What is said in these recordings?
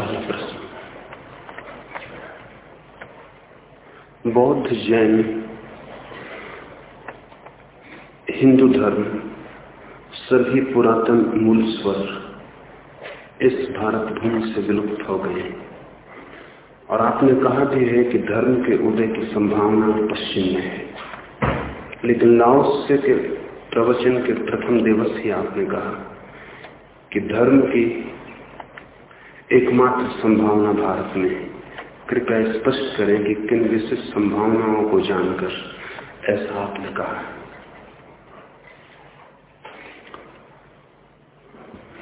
पहला प्रश्न। बौद्ध जैन, हिंदू धर्म, सभी पुरातन मूल स्वर इस भारत भूमि से विलुप्त हो गए और आपने कहा भी है कि धर्म के उदय की संभावना पश्चिम में है। लेकिन लाओस्य के प्रवचन के प्रथम दिवस ही आपने कहा कि धर्म की एकमात्र संभावना भारत में कृपया स्पष्ट करें कि किन विशिष्ट संभावनाओं को जानकर ऐसा आपने कहा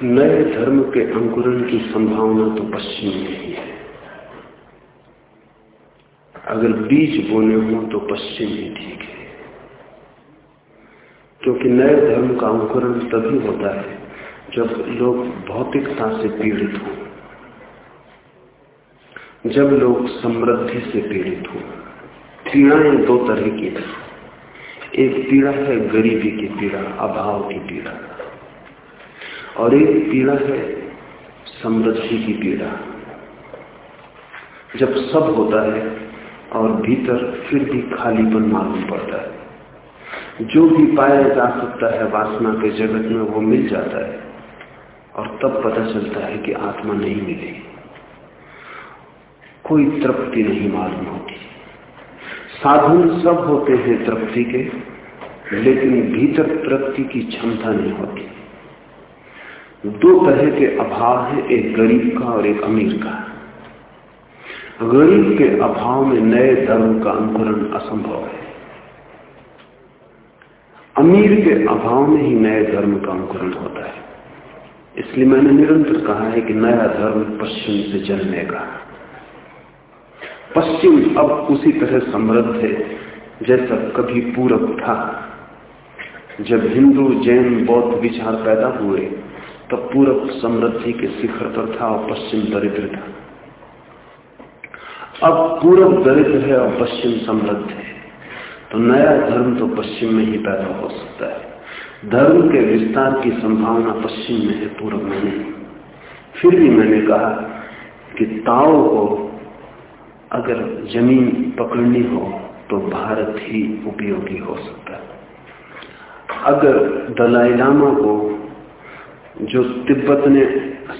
नए धर्म के अंकुरण की संभावना तो पश्चिम में ही है। अगर बीज बोने हो तो पश्चिम ही ठीक है। क्योंकि नए धर्म का अंकुरण तभी होता है जब लोग भौतिकता से पीड़ित हों। जब लोग समृद्धि से पीड़ित हो, पीड़ाएँ दो तरह की एक पीड़ा है गरीबी की पीड़ा, अभाव की पीड़ा। और एक पीड़ा है समृद्धि की पीड़ा। जब सब होता है और भीतर फिर भी खालीपन मालूम पड़ता है, जो भी पाया जा सकता है वासना के जगत में वो मिल जाता है और तब पता चलता है कि आत्मा नहीं मिलेगी। कोई तृप्ति नहीं मालूम होती। साधन सब होते हैं तृप्ति के, लेकिन भीतर तृप्ति की क्षमता नहीं होती। दो तरह के अभाव है, एक गरीब का और एक अमीर का। गरीब के अभाव में नए धर्म का अंकुरण असंभव है। अमीर के अभाव में ही नए धर्म का अंकुरण होता है। इसलिए मैंने निरंतर कहा है कि नया धर्म पश्चिम से जन्मेगा। पश्चिम अब उसी तरह समृद्ध है, जैसा कभी पूरब था। जब हिंदू, जैन, बौद्ध विचार पैदा हुए, तब पूरब समृद्धि के शिखर पर था और पश्चिम दरिद्र था। अब पूरब दरिद्र है और पश्चिम समृद्ध है। तो नया धर्म तो पश्चिम में ही पैदा हो सकता है। धर्म के विस्तार की संभावना पश्चिम में है पूर्व में नहीं। फिर भी मैंने कहा कि ताओ को अगर ज़मीन पकड़नी हो तो भारत ही उपयोगी हो सकता है। अगर दलाई लामा को जो तिब्बत ने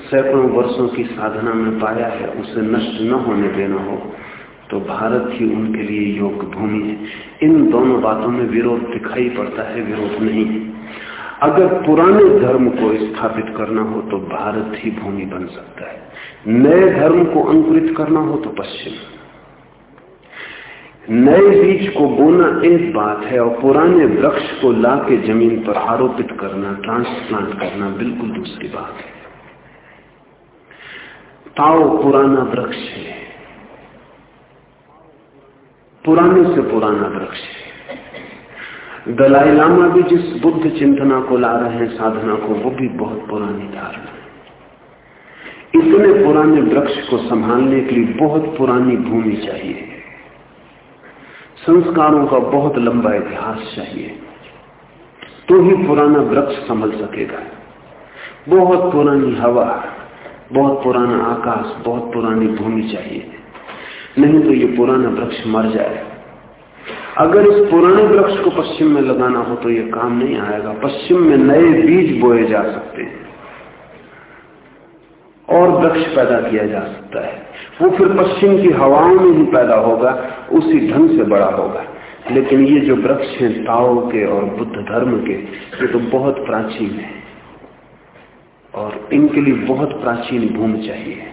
सैकड़ों वर्षों की साधना में पाया है, उसे नष्ट न होने देना हो तो भारत ही उनके लिए योग्य भूमि है। इन दोनों बातों में विरोध दिखाई पड़ता है, विरोध नहीं अगर पुराने धर्म को स्थापित करना हो तो भारत ही भूमि बन सकता है। नए धर्म को अंकुरित करना हो तो पश्चिम। नए बीज को बोना एक बात है और पुराने वृक्ष को ला के ज़मीन पर आरोपित करना ट्रांसप्लांट करना बिल्कुल दूसरी बात है। ताओ पुराना वृक्ष है। पुराने से पुराना वृक्ष है। दलाई लामा भी जिस बुद्ध चिंतना को ला रहे हैं, साधना को, वो भी बहुत पुरानी धारणा है। इतने पुराने वृक्ष को संभालने के लिए बहुत पुरानी भूमि चाहिए। संस्कारों का बहुत लंबा इतिहास चाहिए। तो ही पुराना वृक्ष संभल सकेगा। बहुत पुरानी हवा, बहुत पुराना आकाश, बहुत पुरानी भूमि चाहिए। नहीं तो ये पुराना वृक्ष मर जाए। अगर इस पुराने वृक्ष को पश्चिम में लगाना हो तो ये काम नहीं आएगा। पश्चिम में नए बीज बोए जा सकते हैं। और वृक्ष पैदा किया जा सकता है। वो फिर पश्चिम की हवाओं में ही पैदा होगा, उसी ढंग से बड़ा होगा। लेकिन ये जो वृक्ष हैं ताओ के और बुद्ध धर्म के, ये तो बहुत प्राचीन है। और इनके लिए बहुत प्राचीन भूमि चाहिए।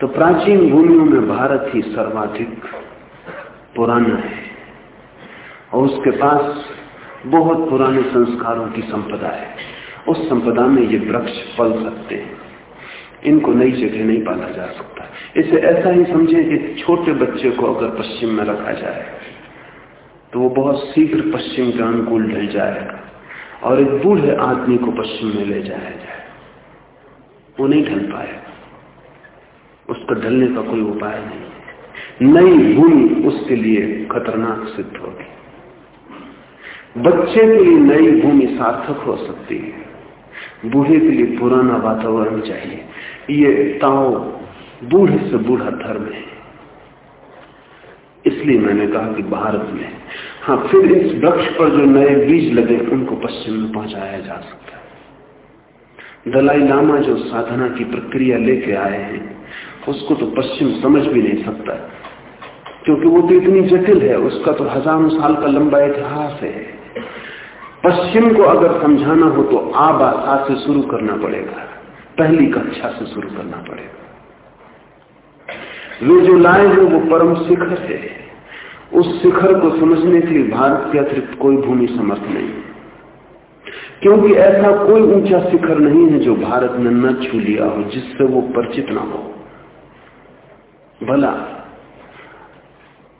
तो प्राचीन भूमियों में भारत ही सर्वाधिक पुराना है। और उसके पास बहुत पुराने संस्कारों की संपदा है। उस संपदा में ये वृक्ष पल सकते हैं। इनको नई जगह नहीं पाला जा सकता। इसे ऐसा ही समझें कि छोटे बच्चे को अगर पश्चिम में रखा जाए तो वो बहुत शीघ्र पश्चिम के अनुकूल ढल जाएगा और एक बूढ़े आदमी को पश्चिम में ले जाया जाए। वो नहीं ढल पाएगा। उसका ढलने का कोई उपाय नहीं नई भूमि उसके लिए खतरनाक सिद्ध होगी। बच्चे के लिए नई भूमि सार्थक हो सकती है। बूढ़े के लिए पुराना वातावरण चाहिए। ये ताओ बूढ़े से बूढ़ा धर्म है। इसलिए मैंने कहा कि भारत में हाँ फिर इस वृक्ष पर जो नए बीज लगे, उनको पश्चिम में पहुँचाया जा सकता है। दलाई लामा जो साधना की प्रक्रिया लेके आए हैं, उसको तो पश्चिम समझ भी नहीं सकता। क्योंकि वो तो इतनी जटिल है, उसका तो हज़ारों साल का लंबा इतिहास है। पश्चिम को अगर समझाना हो तो आबासा से शुरू करना पड़ेगा। पहली कक्षा से शुरू करना पड़ेगा। वे जो लाए हैं, वो परम शिखर है। उस शिखर को समझने के लिए भारत के अतिरिक्त कोई भूमि समर्थ नहीं क्योंकि ऐसा कोई ऊँचा शिखर नहीं है जो भारत ने न छू लिया हो, जिससे वो परिचित ना हो। भला,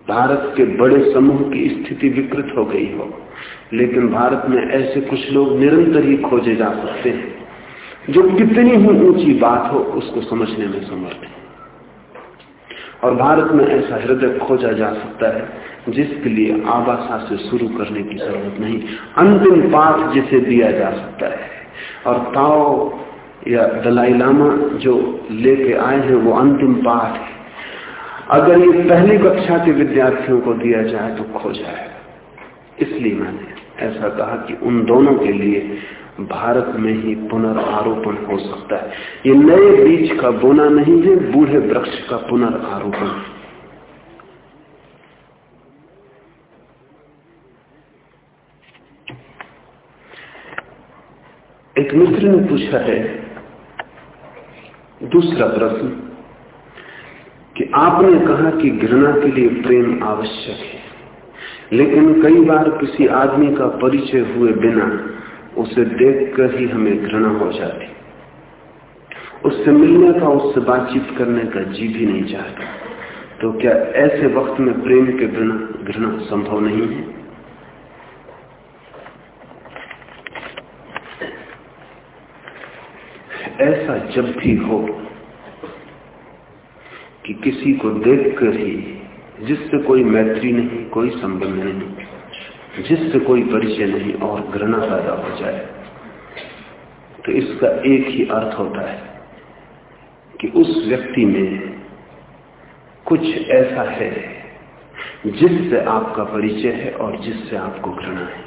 भारत के बड़े समूह की स्थिति विकृत हो गई हो, लेकिन भारत में ऐसे कुछ लोग निरंतर ही खोजे जा सकते हैं। जो कितनी ही ऊँची बात हो, उसको समझने में समर्थ है। और भारत में ऐसा हृदय खोजा जा सकता है, जिसके लिए आवासा से शुरू करने की ज़रूरत नहीं, अंतिम पाठ जिसे दिया जा सकता है। और ताओ या दलाई लामा जो लेके आए हैं, वो अंतिम पाठ है। अगर ये पहली कक्षा के विद्यार्थियों को दिया जाए तो खो जाए इसलिए मैंने ऐसा कहा कि उन दोनों के लिए भारत में ही पुनर्आरोपण हो सकता है। ये नए बीज का बोना नहीं है, बूढ़े वृक्ष का पुनर्आरोपण एक मित्र ने पूछा है, दूसरा प्रश्न, कि आपने कहा कि घृणा के लिए प्रेम आवश्यक है, लेकिन कई बार किसी आदमी का परिचय हुए बिना उसे देखकर ही हमें घृणा हो जाती। उससे मिलने का, उससे बातचीत करने का जी भी नहीं चाहता। तो क्या ऐसे वक्त में प्रेम के बिना घृणा संभव नहीं है? ऐसा जब भी हो कि किसी को देखकर ही, जिससे कोई मैत्री नहीं, कोई संबंध नहीं जिससे कोई परिचय नहीं और घृणा पैदा हो जाए। तो इसका एक ही अर्थ होता है कि उस व्यक्ति में कुछ ऐसा है जिससे आपका परिचय है और जिससे आपको घृणा है।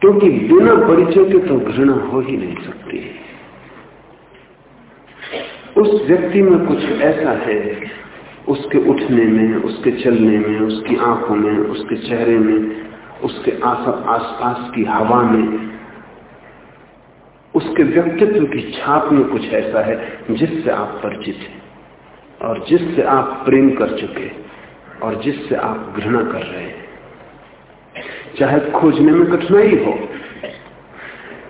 क्योंकि बिना परिचय के तो घृणा हो ही नहीं सकती। उस व्यक्ति में कुछ ऐसा है उसके उठने में, उसके चलने में, उसकी आँखों में, उसके चेहरे में, उसके आसपास की हवा में, उसके व्यक्तित्व की छाप में कुछ ऐसा है जिससे आप परिचित हैं और जिससे आप प्रेम कर चुके और जिससे आप घृणा कर रहे हैं। चाहे खोजने में कठिनाई हो,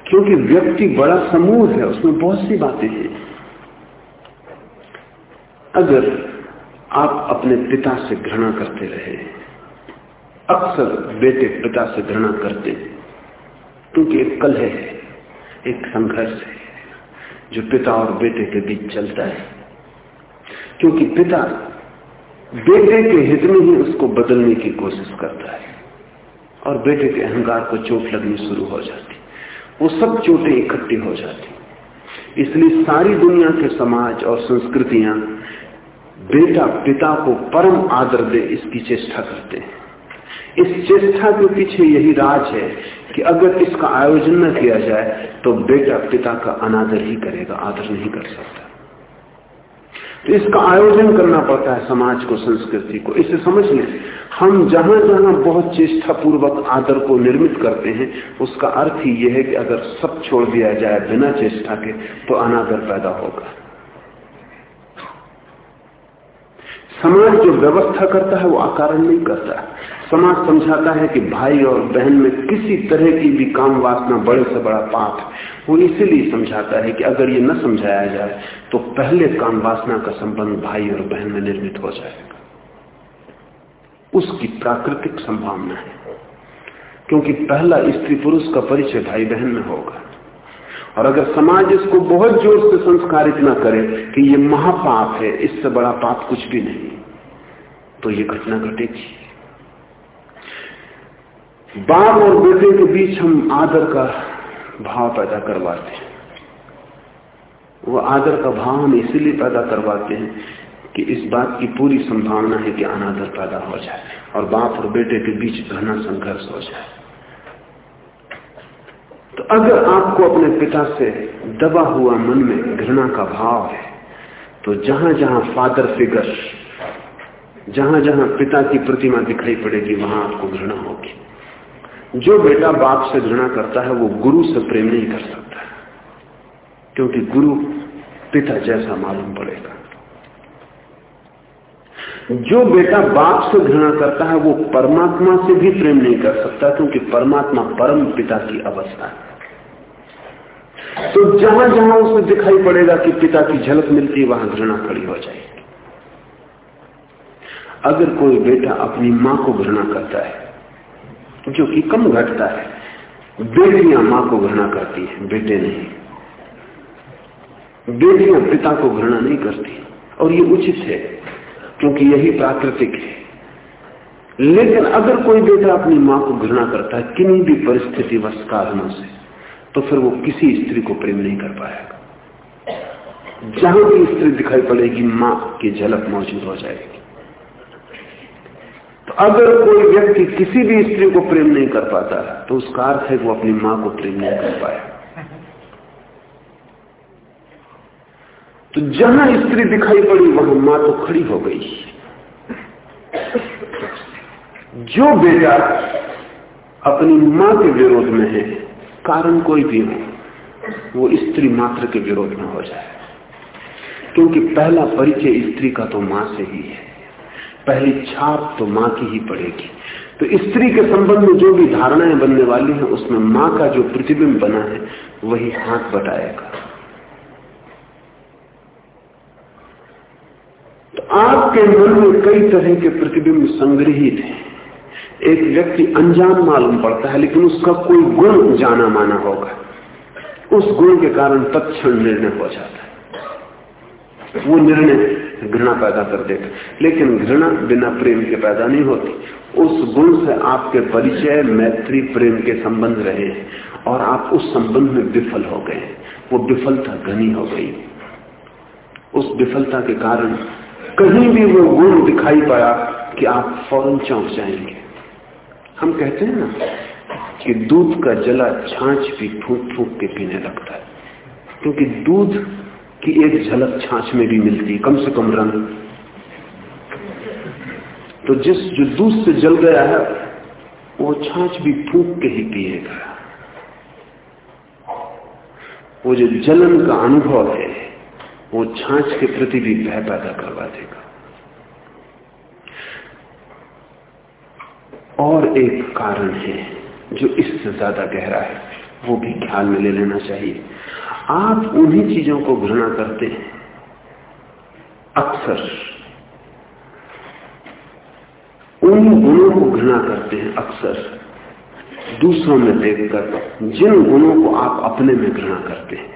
क्योंकि व्यक्ति बड़ा समूह है, उसमें बहुत सी बातें हैं। अगर आप अपने पिता से घृणा करते रहे। अक्सर बेटे पिता से घृणा करते। क्योंकि एक कलह है, एक संघर्ष है, जो पिता और बेटे के बीच चलता है। क्योंकि पिता बेटे के हित में ही उसको बदलने की कोशिश करता है और बेटे के अहंकार को चोट लगनी शुरू हो जाती। वो सब चोटें इकट्ठी हो जाती। इसलिए सारी दुनिया के समाज और संस्कृतियाँ बेटा पिता को परम आदर दे इसकी चेष्टा करते हैं। इस चेष्टा के पीछे यही राज है कि अगर इसका आयोजन न किया जाए तो बेटा पिता का अनादर ही करेगा, आदर नहीं कर सकता। तो इसका आयोजन करना पड़ता है समाज को, संस्कृति को। इसे समझ लें हम जहाँ जहाँ बहुत चेष्टा पूर्वक आदर को निर्मित करते हैं, उसका अर्थ ही यह है कि अगर सब छोड़ दिया जाए बिना चेष्टा के तो अनादर पैदा होगा। समाज जो व्यवस्था करता है वो आकारण नहीं करता समाज समझाता है कि भाई और बहन में किसी तरह की भी काम वासना बड़े से बड़ा पाप वो इसीलिए समझाता है कि अगर ये न समझाया जाए तो पहले काम वासना का संबंध भाई और बहन में निर्मित हो जाएगा। उसकी प्राकृतिक संभावना है, क्योंकि पहला स्त्री पुरुष का परिचय भाई बहन में होगा। और अगर समाज इसको बहुत ज़ोर से संस्कारित ना करे कि ये महापाप है, इससे बड़ा पाप कुछ भी नहीं तो ये घटना घटेगी। बाप और बेटे के बीच हम आदर का भाव पैदा करवाते हैं। वो आदर का भाव हम इसीलिए पैदा करवाते हैं कि इस बात की पूरी संभावना है कि अनादर पैदा हो जाए और बाप और बेटे के बीच घना संघर्ष हो जाए। तो अगर आपको अपने पिता से दबा हुआ मन में घृणा का भाव है तो जहाँ जहाँ फादर फिगर जहाँ जहाँ पिता की प्रतिमा दिखाई पड़ेगी, वहाँ आपको घृणा होगी। जो बेटा बाप से घृणा करता है, वो गुरु से प्रेम नहीं कर सकता। क्योंकि गुरु पिता जैसा मालूम पड़ेगा। जो बेटा बाप से घृणा करता है, वो परमात्मा से भी प्रेम नहीं कर सकता, क्योंकि परमात्मा परम पिता की अवस्था है। तो जहाँ जहाँ उसे दिखाई पड़ेगा कि पिता की झलक मिलती है, वहाँ घृणा खड़ी हो जाएगी। अगर कोई बेटा अपनी माँ को घृणा करता है, जो कि कम घटता है, बेटियाँ माँ को घृणा करती है, बेटे नहीं। बेटियाँ पिता को घृणा नहीं करती, और ये उचित है। क्योंकि यही प्राकृतिक है। लेकिन अगर कोई बेटा अपनी माँ को घृणा करता है, किन्हीं भी परिस्थिति वश कारणों से तो फिर वो किसी स्त्री को प्रेम नहीं कर पाएगा। जहाँ भी स्त्री दिखाई पड़ेगी, माँ की झलक मौजूद हो जाएगी। तो अगर कोई व्यक्ति किसी भी स्त्री को प्रेम नहीं कर पाता तो उसका अर्थ है वो अपनी माँ को प्रेम नहीं कर पाया। तो जहाँ स्त्री दिखाई पड़ी, वहाँ माँ तो खड़ी हो गई। जो बेटा अपनी माँ के विरोध में है, कारण कोई भी हो वो स्त्री मात्र के विरोध में हो जाए। क्योंकि पहला परिचय स्त्री का तो माँ से ही है। पहली छाप तो माँ की ही पड़ेगी। तो स्त्री के संबंध में जो भी धारणाएँ बनने वाली हैं, उसमें माँ का जो प्रतिबिंब बना है, वही हाथ बताएगा तो आपके मन में कई तरह के प्रतिबिंब संग्रहित हैं। एक व्यक्ति अनजान मालूम पड़ता है, लेकिन उसका कोई गुण जाना माना होगा। उस गुण के कारण तत्क्षण निर्णय हो जाता है। वो निर्णय घृणा पैदा कर देगा लेकिन घृणा बिना प्रेम के पैदा नहीं होती। उस गुण से आपके परिचय, मैत्री, प्रेम के संबंध रहे और आप उस संबंध में विफल हो गए वो विफलता घनी हो गई। उस विफलता के कारण कहीं भी वो गुण दिखाई पड़ा कि आप फ़ौरन चौंक जाएँगे। हम कहते हैं ना कि दूध का जला छाछ भी फूक फूक के पीने लगता है। क्योंकि दूध की एक झलक छाछ में भी मिलती कम से कम रंग। तो जिस जो दूध से जल गया है, वो छाछ भी फूक के ही पिएगा वो जो जलन का अनुभव है वो छाछ के प्रति भी भय पैदा करवा देगा। और एक कारण है जो इससे ज़्यादा गहरा है, वो भी ख्याल में ले लेना चाहिए। आप उन्हीं चीज़ों को घृणा करते हैं। अक्सर उन गुणों को घृणा करते हैं, अक्सर दूसरों में देखकर, जिन गुणों को आप अपने में घृणा करते हैं,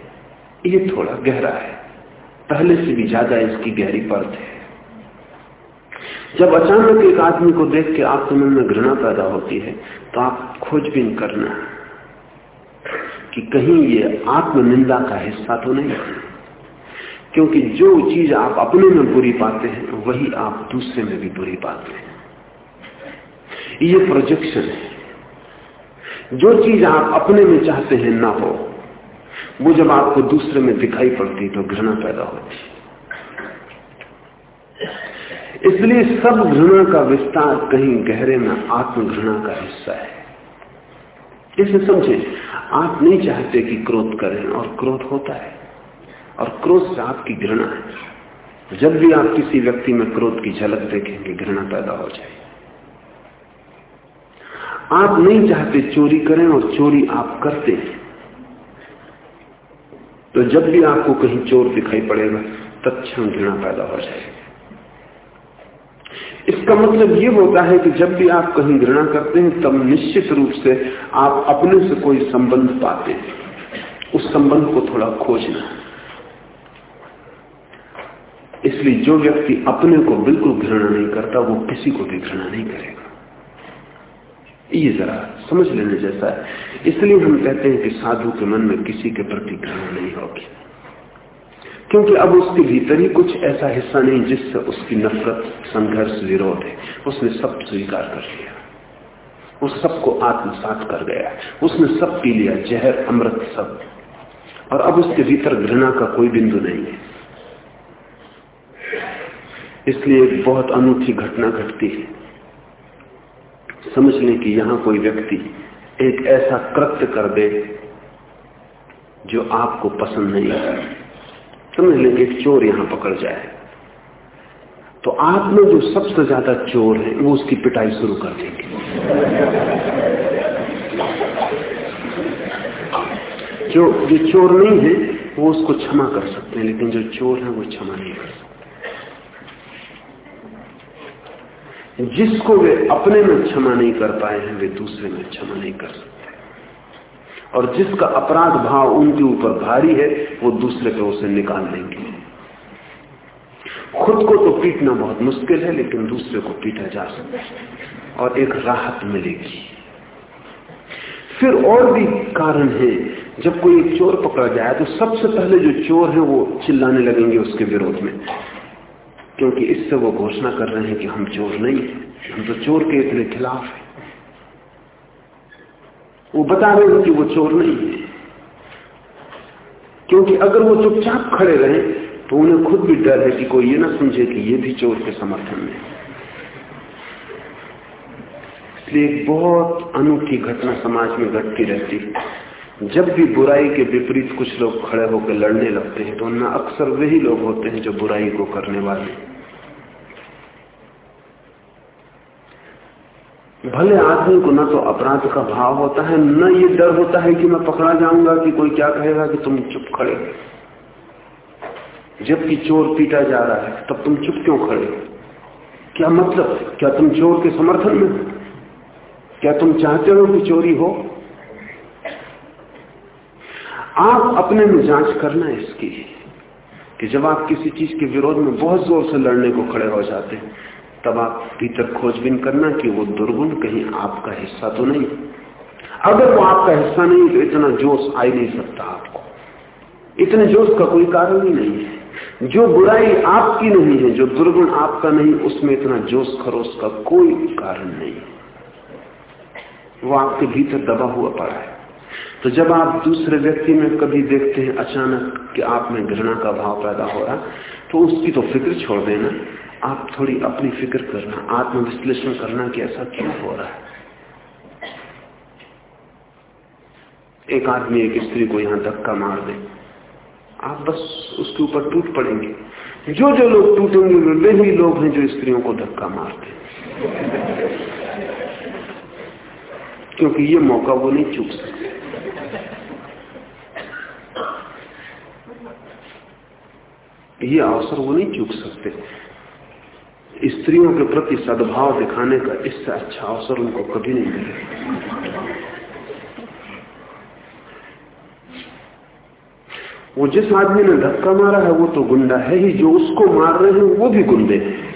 ये थोड़ा गहरा है। पहले से भी ज़्यादा इसकी गहरी परत है। जब अचानक एक आदमी को देख के आपके मन में घृणा पैदा होती है तो आप खोजबीन करना कि कहीं ये आत्मनिंदा का हिस्सा तो नहीं है। क्योंकि जो चीज़ आप अपने में बुरी पाते हैं, वही आप दूसरे में भी बुरी पाते हैं। ये प्रोजेक्शन है। जो चीज़ आप अपने में चाहते हैं ना हो वो जब आपको दूसरे में दिखाई पड़ती तो घृणा पैदा होती। इसलिए सब घृणा का विस्तार कहीं गहरे में आत्मघृणा का हिस्सा है। इसे समझे, आप नहीं चाहते कि क्रोध करें और क्रोध होता है, और क्रोध से आपकी घृणा है। जब भी आप किसी व्यक्ति में क्रोध की झलक देखेंगे, घृणा पैदा हो जाए आप नहीं चाहते चोरी करें और चोरी आप करते हैं। तो जब भी आपको कहीं चोर दिखाई पड़ेगा तत्म घृणा पैदा हो जाएगी। इसका मतलब ये होता है कि जब भी आप कहीं घृणा करते हैं, तब निश्चित रूप से आप अपने से कोई संबंध पाते हैं। उस संबंध को थोड़ा खोजना। इसलिए जो व्यक्ति अपने को बिल्कुल घृणा नहीं करता, वो किसी को भी घृणा नहीं करेगा। ये जरा समझ लेने जैसा है। इसलिए हम कहते हैं कि साधु के मन में किसी के प्रति घृणा नहीं होगी। क्योंकि अब उसके भीतर ही कुछ ऐसा हिस्सा नहीं जिससे उसकी नफरत, संघर्ष, विरोध है। उसने सब स्वीकार कर लिया। उस सबको आत्मसात कर गया। उसने सब पी लिया। जहर, अमृत सब। और अब उसके भीतर घृणा का कोई बिंदु नहीं है। इसलिए एक बहुत अनूठी घटना घटती है। समझ लें कि यहाँ कोई व्यक्ति एक ऐसा कृत्य कर दे जो आपको पसंद नहीं समझ लें कि एक चोर यहाँ पकड़ जाए। तो आप में जो सबसे ज़्यादा चोर है, वो उसकी पिटाई शुरू कर देंगे। जो जो चोर नहीं है, वो उसको क्षमा कर सकते हैं, लेकिन जो चोर है, वो क्षमा नहीं कर सकते। जिसको वे अपने में क्षमा नहीं कर पाए हैं, वे दूसरे में क्षमा नहीं कर सकते। और जिसका अपराध भाव उनके ऊपर भारी है, वो दूसरे पे उसे निकाल लेंगे खुद को तो पीटना बहुत मुश्किल है, लेकिन दूसरे को पीटा जा सकता है और एक राहत मिलेगी। फिर और भी कारण है। जब कोई चोर पकड़ा जाए तो सबसे पहले जो चोर है, वो चिल्लाने लगेंगे उसके विरोध में। क्योंकि इससे वो घोषणा कर रहे हैं कि हम चोर नहीं है, हम तो चोर के इतने खिलाफ हैं। वो बता रहे हैं कि वो चोर नहीं है। क्योंकि अगर वो चुपचाप खड़े रहे तो उन्हें खुद भी डर है कि कोई ये ना समझे कि ये भी चोर के समर्थन में इसलिए एक बहुत अनूठी घटना समाज में घटती रहती है। जब भी बुराई के विपरीत कुछ लोग खड़े होकर लड़ने लगते हैं तो उनमें अक्सर वही लोग होते हैं जो बुराई को करने वाले भले आदमी को न तो अपराध का भाव होता है, न ये डर होता है कि मैं पकड़ा जाऊँगा कि कोई क्या कहेगा कि तुम चुप खड़े जबकि चोर पीटा जा रहा है, तब तुम चुप क्यों खड़े क्या मतलब क्या तुम चोर के समर्थन में क्या तुम चाहते हो कि चोरी हो? आप अपने में जाँच करना इसकी कि जब आप किसी चीज़ के विरोध में बहुत ज़ोर से लड़ने को खड़े हो जाते हैं तब आप भीतर खोजबीन करना कि वो दुर्गुण कहीं आपका हिस्सा तो नहीं। अगर वो आपका हिस्सा नहीं तो इतना जोश आ ही नहीं सकता आपको। इतने जोश का कोई कारण ही नहीं है। जो बुराई आपकी नहीं है, जो दुर्गुण आपका नहीं, उसमें इतना जोश खरोश का कोई कारण नहीं वो आपके भीतर दबा हुआ पड़ा है। तो जब आप दूसरे व्यक्ति में कभी देखते हैं अचानक कि आप में घृणा का भाव पैदा हो रहा तो उसकी तो फ़िक्र छोड़ देना। आप थोड़ी अपनी फ़िक्र करना, आत्मविश्लेषण करना कि ऐसा क्यों हो रहा है। एक आदमी, एक स्त्री को यहाँ धक्का मार दे। आप बस उसके ऊपर टूट पड़ेंगे। जो जो लोग टूटेंगे वे वही लोग हैं जो स्त्रियों को धक्का मारते क्योंकि ये मौका वो नहीं चूक सकते। ये अवसर वो नहीं चूक सकते। स्त्रियों के प्रति सद्भाव दिखाने का इससे अच्छा अवसर उनको कभी नहीं मिलेगा वो जिस आदमी ने धक्का मारा है, वो तो गुंडा है ही, जो उसको मार रहे हैं, वो भी गुंडे हैं।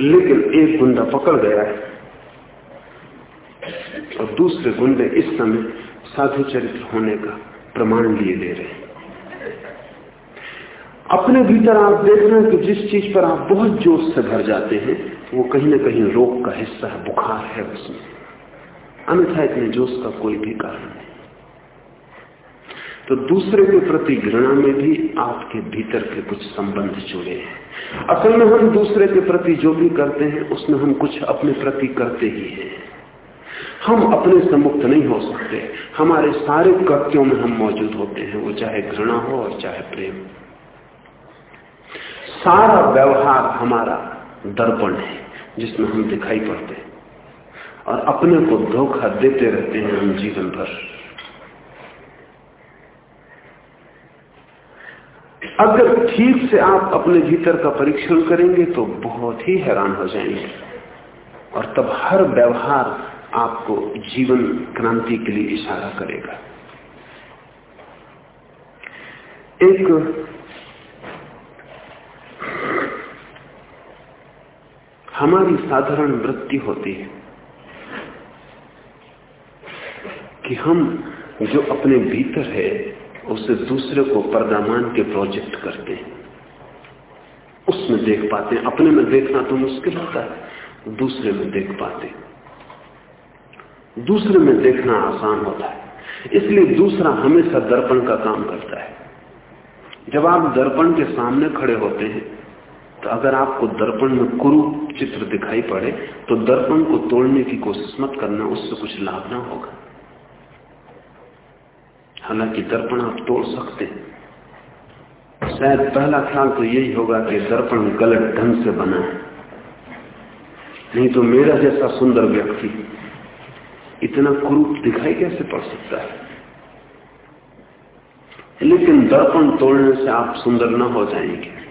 लेकिन एक गुंडा पकड़ गया है, और दूसरे गुंडे इस समय साधु चरित्र होने का प्रमाण लिए ले रहे हैं। अपने भीतर आप देख रहे हैं कि जिस चीज़ पर आप बहुत जोश से भर जाते हैं, वो कहीं ना कहीं रोग का हिस्सा है, बुखार है उसमें। अन्यथा इतने जोश का कोई भी कारण नहीं। तो दूसरे के प्रति घृणा में भी आपके भीतर के कुछ संबंध जुड़े हैं। असल में हम दूसरे के प्रति जो भी करते हैं, उसमें हम कुछ अपने प्रति करते ही हैं। हम अपने से मुक्त नहीं हो सकते। हमारे सारे कृत्यों में हम मौजूद होते हैं, वो चाहे घृणा हो और चाहे प्रेम। सारा व्यवहार हमारा दर्पण है, जिसमें हम दिखाई पड़ते हैं। और अपने को धोखा देते रहते हैं हम जीवन भर। अगर ठीक से आप अपने भीतर का परीक्षण करेंगे तो बहुत ही हैरान हो जाएँगे। और तब हर व्यवहार आपको जीवन क्रांति के लिए इशारा करेगा। एक हमारी साधारण वृत्ति होती है कि हम जो अपने भीतर है, उसे दूसरे को पर्दामान के प्रोजेक्ट करते हैं। उसमें देख पाते हैं। अपने में देखना तो मुश्किल होता है। दूसरे में देख पाते दूसरे में देखना आसान होता है। इसलिए दूसरा हमेशा दर्पण का काम करता है। जब आप दर्पण के सामने खड़े होते हैं तो अगर आपको दर्पण में कुरूप चित्र दिखाई पड़े तो दर्पण को तोड़ने की कोशिश मत करना, उससे कुछ लाभ ना होगा। हालाँकि दर्पण आप तोड़ सकते हैं। शायद पहला ख्याल तो यही होगा कि दर्पण गलत ढंग से बना है। नहीं तो मेरा जैसा सुंदर व्यक्ति इतना कुरूप दिखाई कैसे पड़ सकता है? लेकिन दर्पण तोड़ने से आप सुंदर ना हो जाएँगे।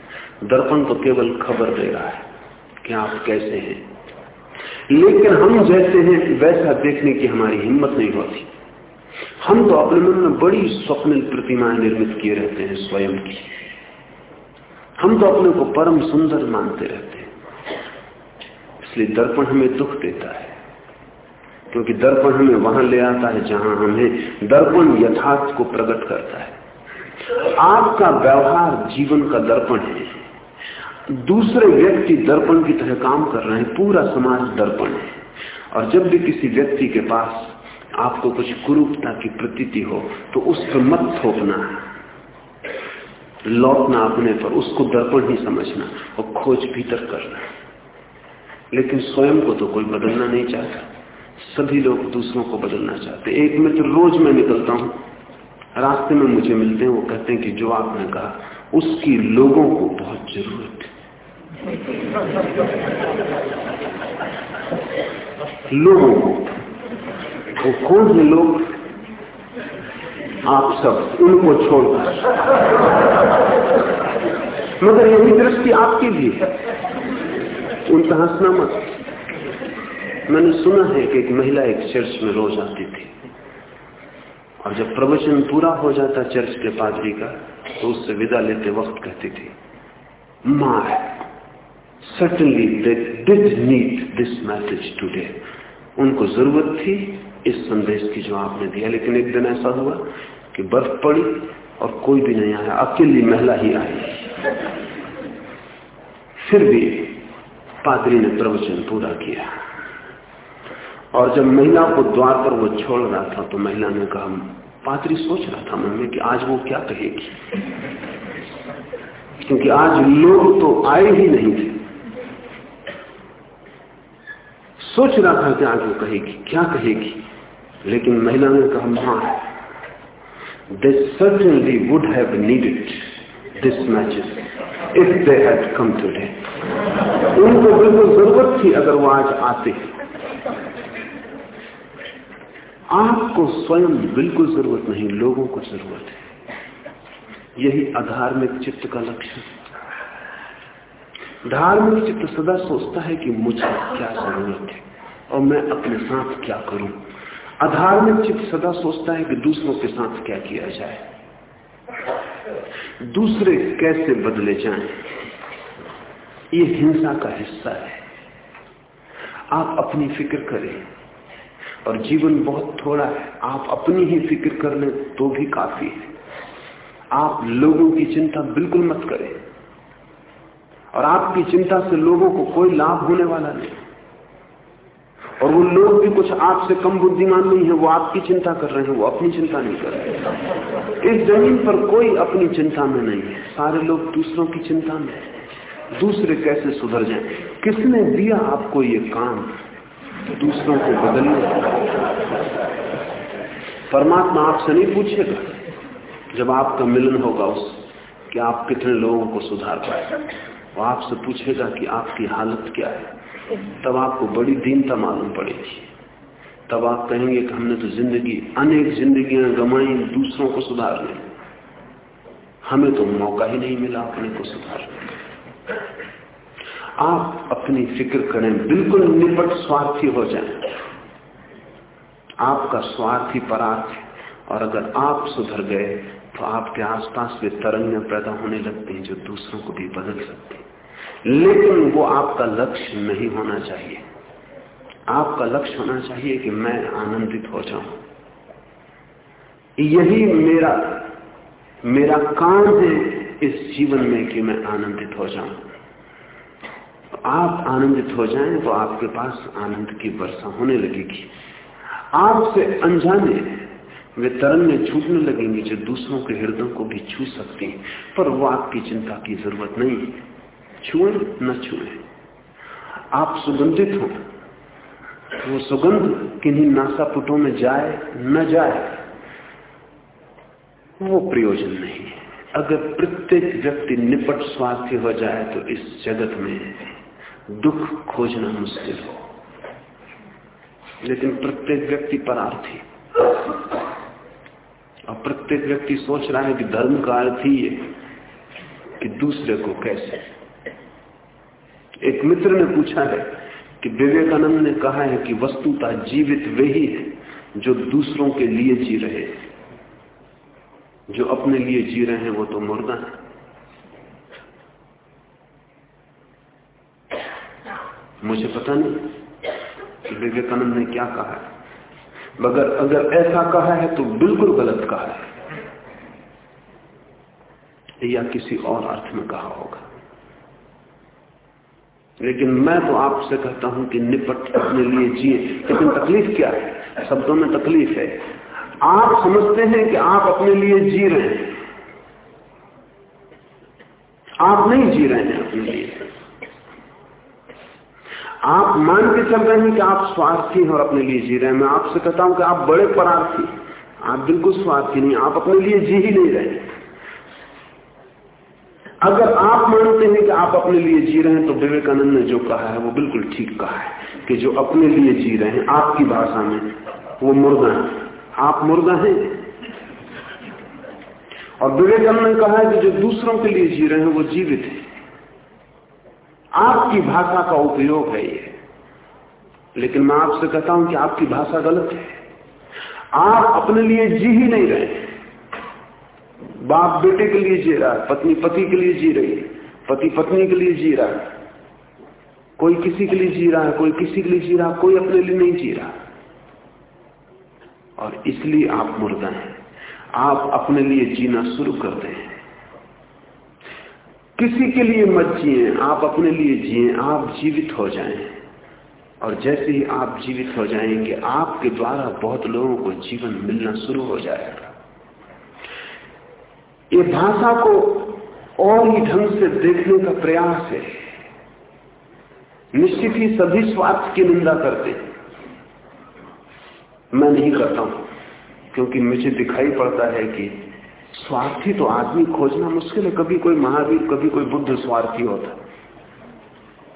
दर्पण तो केवल खबर दे रहा है कि आप कैसे हैं। लेकिन हम जैसे हैं वैसा देखने की हमारी हिम्मत नहीं होती। हम तो अपने मन में बड़ी स्वप्निल प्रतिमाएँ निर्मित किए रहते हैं स्वयं की। हम तो अपने को परम सुंदर मानते रहते हैं। इसलिए दर्पण हमें दुख देता है, क्योंकि दर्पण हमें वहाँ ले आता है जहाँ हमें दर्पण यथार्थ को प्रकट करता है। आपका व्यवहार जीवन का दर्पण है। दूसरे व्यक्ति दर्पण की तरह काम कर रहे हैं, पूरा समाज दर्पण है। और जब भी किसी व्यक्ति के पास आपको कुछ कुरूपता की प्रतीति हो तो उस पर मत थोपना। लौटना अपने पर, उसको दर्पण ही समझना और खोज भीतर करना। लेकिन स्वयं को तो कोई बदलना नहीं चाहता। सभी लोग दूसरों को बदलना चाहते एक मित्र रोज मैं निकलता हूँ, रास्ते में मुझे मिलते हैं, वो कहते हैं कि जो आपने कहा, उसकी लोगों को बहुत ज़रूरत है। लोगों वो कौन से लोग आप सब, उनको छोड़कर। मगर यही दृष्टि आपकी भी है। उनका हंसना मत। मैंने सुना है कि एक महिला एक चर्च में रोज आती थी। और जब प्रवचन पूरा हो जाता चर्च के पादरी का तो उससे विदा लेते वक्त कहती थी, माँ certainly they did need this message today. उनको ज़रूरत थी इस संदेश की जो आपने दिया, लेकिन एक दिन ऐसा हुआ कि बर्फ़ पड़ी और कोई भी नहीं आया, अकेली महिला ही आई। फिर भी पादरी ने प्रवचन पूरा किया। और जब महिला को द्वार पर वो छोड़ रहा था तो महिला ने कहा, पादरी सोच रहा था मन में कि आज वो क्या कहेगी? क्योंकि आज लोग तो आए ही नहीं थे। सोच रहा था कि आज वो कहेगी, क्या कहेगी? लेकिन महिला ने कहा हाँ दे certainly would have needed this matches if they had come today. उनको बिल्कुल ज़रूरत थी अगर वो आज आते। आपको स्वयं बिल्कुल ज़रूरत नहीं, लोगों को ज़रूरत है। यही आधार में चित्त का लक्षण। धार्मिक चित्त सदा सोचता है कि मुझे क्या ज़रूरत है और मैं अपने साथ क्या करूँ? अधार्मिक चित्त सदा सोचता है कि दूसरों के साथ क्या किया जाए? दूसरे कैसे बदले जाएँ? ये हिंसा का हिस्सा है। आप अपनी फ़िक्र करें। और जीवन बहुत थोड़ा है। आप अपनी ही फ़िक्र कर लें तो भी काफ़ी है। आप लोगों की चिंता बिल्कुल मत करें। और आपकी चिंता से लोगों को कोई लाभ होने वाला नहीं। और वो लोग भी कुछ आपसे कम बुद्धिमान नहीं है, वो आपकी चिंता कर रहे हैं, वो अपनी चिंता नहीं कर रहे इस ज़मीन पर कोई अपनी चिंता में नहीं है। सारे लोग दूसरों की चिंता में दूसरे कैसे सुधर जाएँ? किसने दिया आपको ये काम? दूसरों को बदलने परमात्मा आपसे नहीं पूछेगा जब आपका मिलन होगा उस कि आप कितने लोगों को सुधार पाए। वो आपसे पूछेगा कि आपकी हालत क्या है, तब आपको बड़ी दीनता मालूम पड़ेगी। तब आप कहेंगे कि हमने तो ज़िंदगी, अनेक जिंदगियाँ गमाई, दूसरों को सुधारने। हमें तो मौका ही नहीं मिला अपने को सुधारने। आप अपनी फ़िक्र करें, बिल्कुल निपट स्वार्थी हो जाए। आपका स्वार्थ ही परार्थ और अगर आप सुधर गए तो आपके आसपास वे तरंगें पैदा होने लगती हैं जो दूसरों को भी बदल सकती हैं। लेकिन वो आपका लक्ष्य नहीं होना चाहिए। आपका लक्ष्य होना चाहिए कि मैं आनंदित हो जाऊँ। यही मेरा मेरा काम है इस जीवन में कि मैं आनंदित हो जाऊँ। आप आनंदित हो जाएँ तो आपके पास आनंद की वर्षा होने लगेगी। आपसे अनजाने वे तरंगें छूटने लगेंगी जो दूसरों के हृदय को भी छू सकती हैं, पर वो आपकी चिंता की ज़रूरत नहीं छुए न छुए। आप सुगंधित हो, वो सुगंध किन्हीं नासापुटों में जाए, न जाए, वो प्रयोजन नहीं है। अगर प्रत्येक व्यक्ति निपट स्वास्थ्य हो जाए तो इस जगत में दुख खोजना मुश्किल हो। लेकिन प्रत्येक व्यक्ति परार्थी। और प्रत्येक व्यक्ति सोच रहा है कि धर्म का अर्थ ही है कि दूसरे को कैसे एक मित्र ने पूछा है कि विवेकानंद ने कहा है कि वस्तुता जीवित वे ही है जो दूसरों के लिए जी रहे हैं। जो अपने लिए जी रहे हैं, वो तो मुर्दा है। मुझे पता नहीं कि विवेकानंद ने क्या कहा है। मगर अगर ऐसा कहा है तो बिल्कुल गलत कहा है। या किसी और अर्थ में कहा होगा। लेकिन मैं तो आपसे कहता हूँ कि निपट अपने लिए जिए। लेकिन तकलीफ़ क्या है? शब्दों में तकलीफ़ है। आप समझते हैं कि आप अपने लिए जी रहे हैं। आप नहीं जी रहे हैं अपने लिए। आप मान के चल रहे हैं कि आप स्वार्थी हैं और अपने लिए जी रहे हैं। मैं आपसे कहता हूँ कि आप बड़े परार्थी आप बिल्कुल स्वार्थी नहीं, आप अपने लिए जी ही नहीं रहे। अगर आप मानते हैं कि आप अपने लिए जी रहे हैं तो विवेकानंद ने जो कहा है, वो बिल्कुल ठीक कहा है कि जो अपने लिए जी रहे हैं, आपकी भाषा में, वो मुर्दा है। आप मुर्दा हैं? और विवेकानंद ने कहा है कि जो दूसरों के लिए जी रहे हैं, वो जीवित है। आपकी भाषा का उपयोग है ये। लेकिन मैं आपसे कहता हूँ कि आपकी भाषा गलत है। आप अपने लिए जी ही नहीं रहे बाप बेटे के लिए जी रहा है, पत्नी पति के लिए जी रही है, पति पत्नी के लिए जी रहा है। कोई किसी के लिए जी रहा है, कोई किसी के लिए जी रहा कोई अपने लिए नहीं जी रहा। और इसलिए आप मुर्दा हैं। आप अपने लिए जीना शुरू कर दें। किसी के लिए मत जिए, आप अपने लिए जिए, आप जीवित हो जाएँ। और जैसे ही आप जीवित हो जाएँगे, आपके द्वारा बहुत लोगों को जीवन मिलना शुरू हो जाएगा। ये भाषा को और ही ढंग से देखने का प्रयास है। निश्चित ही सभी स्वार्थ की निंदा करते मैं नहीं करता हूँ, क्योंकि मुझे दिखाई पड़ता है कि स्वार्थी तो आदमी खोजना मुश्किल है। कभी कोई महावीर, कभी कोई बुद्ध स्वार्थी होता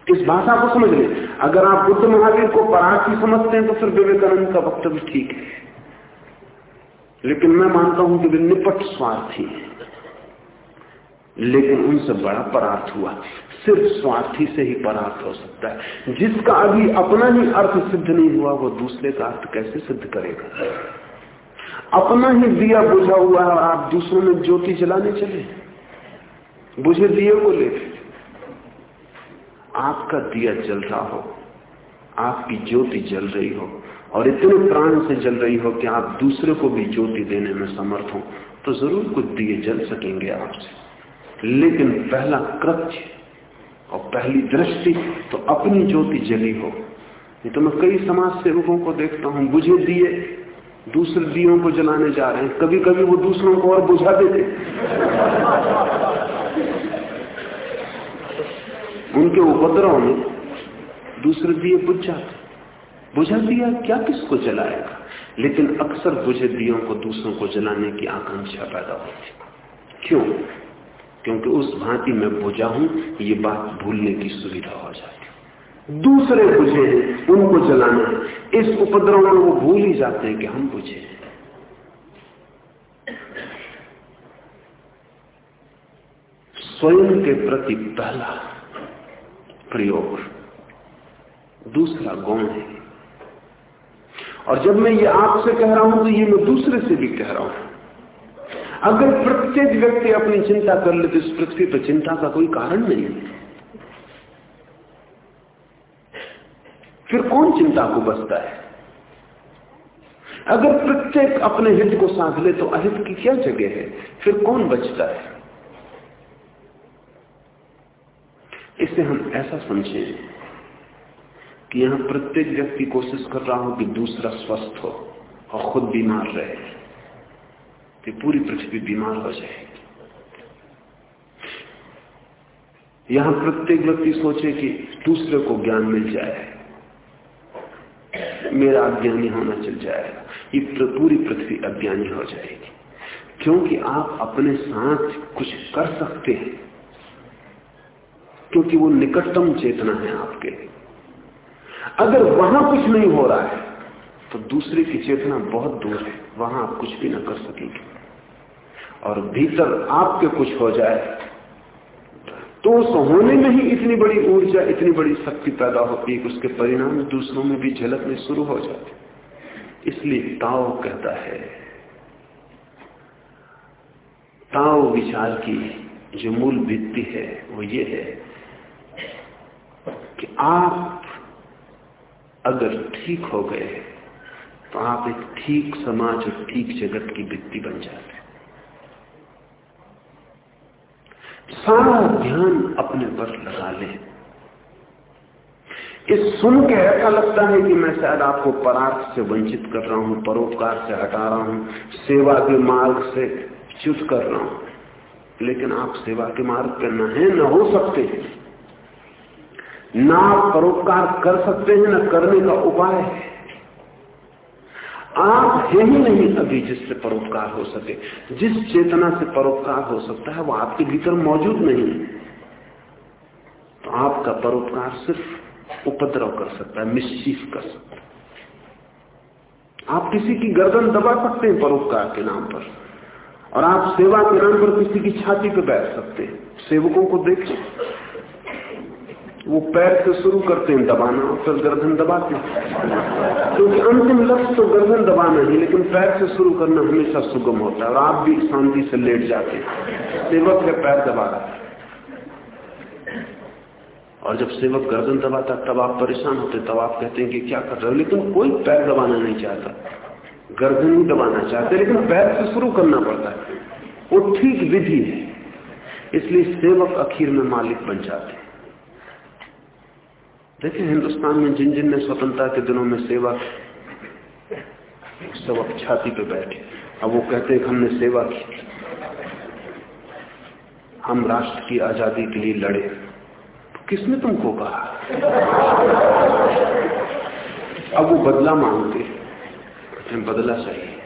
इस भाषा को समझ ले। अगर आप बुद्ध महावीर को परार्थी समझते हैं तो फिर विवेकानंद का वक्तव्य ठीक है। लेकिन मैं मानता हूँ कि वे निपट स्वार्थी है। लेकिन उनसे बड़ा परार्थ हुआ। सिर्फ़ स्वार्थी से ही परार्थ हो सकता है। जिसका अभी अपना ही अर्थ सिद्ध नहीं हुआ, वो दूसरे का अर्थ कैसे सिद्ध करेगा? अपना ही दिया बुझा हुआ है और आप दूसरों में ज्योति जलाने चले। बुझे दिए को ले। आपका दिया जल रहा हो, आपकी ज्योति जल रही हो, और इतने प्राण से जल रही हो कि आप दूसरे को भी ज्योति देने में समर्थ हो तो ज़रूर कुछ दिए जल सकेंगे आपसे। लेकिन पहला कृत्य और पहली दृष्टि तो अपनी ज्योति जली हो। ये तो मैं कई समाज सेवकों को देखता हूँ, बुझे दिए, दूसरे दियों को जलाने जा रहे हैं। कभी कभी वो दूसरों को और बुझा देते उनके उपद्रव में दूसरे दिए बुझ जाते बुझा दिया क्या किसको जलाएगा? लेकिन अक्सर बुझे दियों को दूसरों को जलाने की आकांक्षा पैदा होती क्यों? क्योंकि उस भांति में बुझा हूँ ये बात भूलने की सुविधा हो जाती दूसरे बुझे हैं, उनको जलाना है। इस उपद्रव में वो भूल ही जाते हैं कि हम बुझे हैं। स्वयं के प्रति पहला प्रयोग दूसरा गौण है। और जब मैं ये आपसे कह रहा हूँ तो ये मैं दूसरे से भी कह रहा हूँ। अगर प्रत्येक व्यक्ति अपनी चिंता कर ले तो इस पृथ्वी पर चिंता का कोई कारण नहीं है। फिर कौन चिंता को बसता है? अगर प्रत्येक अपने हित को साध ले तो अहित की क्या जगह है? फिर कौन बचता है? इसे हम ऐसा समझे कि यहाँ प्रत्येक व्यक्ति कोशिश कर रहा हो कि दूसरा स्वस्थ हो और खुद बीमार रहे। कि पूरी पृथ्वी बीमार हो जाएगी यहाँ प्रत्येक व्यक्ति सोचे कि दूसरे को ज्ञान मिल जाए, मेरा अज्ञानी होना चल जाएगा ये पूरी पृथ्वी अज्ञानी हो जाएगी। क्योंकि आप अपने साथ कुछ कर सकते हैं, क्योंकि वो निकटतम चेतना है आपके। अगर वहाँ कुछ नहीं हो रहा है तो दूसरे की चेतना बहुत दूर है, वहाँ आप कुछ भी ना कर सकेंगे। और भीतर आपके कुछ हो जाए तो उस होने में ही इतनी बड़ी ऊर्जा, इतनी बड़ी शक्ति पैदा होती है कि उसके परिणाम दूसरों में भी झलकने शुरू हो जाते इसलिए ताओ कहता है, ताओ विचार की जो मूल भित्ति है वो ये है कि आप अगर ठीक हो गए तो आप एक ठीक समाज और ठीक जगत की भित्ति बन जाते सारा ध्यान अपने पर लगा ले। इस सुन के ऐसा लगता है कि मैं शायद आपको परार्थ से वंचित कर रहा हूँ, परोपकार से हटा रहा हूँ, सेवा के मार्ग से च्युत कर रहा हूँ। लेकिन आप सेवा के मार्ग पर न है, न हो सकते हैं। ना आप परोपकार कर सकते हैं, न करने का उपाय है। आप है ही नहीं अभी जिससे परोपकार हो सके। जिस चेतना से परोपकार हो सकता है, वो आपके भीतर मौजूद नहीं है। तो आपका परोपकार सिर्फ़ उपद्रव कर सकता है, मिसचीफ कर सकता है। आप किसी की गर्दन दबा सकते हैं परोपकार के नाम पर। और आप सेवा के नाम पर किसी की छाती पर बैठ सकते हैं। सेवकों को देखें। वो पैर से शुरू करते हैं दबाना और फिर गर्दन दबाते हैं। क्योंकि अंतिम लक्ष्य तो गर्दन दबाना ही, लेकिन पैर से शुरू करना हमेशा सुगम होता है और आप भी शांति से लेट जाते हैं। सेवक है, पैर दबा रहा और जब सेवक गर्दन दबाता तब आप परेशान होते तब आप कहते हैं कि क्या कर रहे हो? लेकिन कोई पैर दबाना नहीं चाहता। गर्दन ही दबाना चाहते लेकिन पैर से शुरू करना पड़ता है। वो ठीक विधि है, इसलिए सेवक आखिर में मालिक बन जाते हैं। देखिए, हिंदुस्तान में जिन जिन ने स्वतंत्रता के दिनों में सेवा सब अब छाती पे बैठे। अब वो कहते हैं कि हमने सेवा की। हम राष्ट्र की आज़ादी के लिए लड़े। किसने तुमको कहा? अब वो बदला मांगते हमें बदला चाहिए।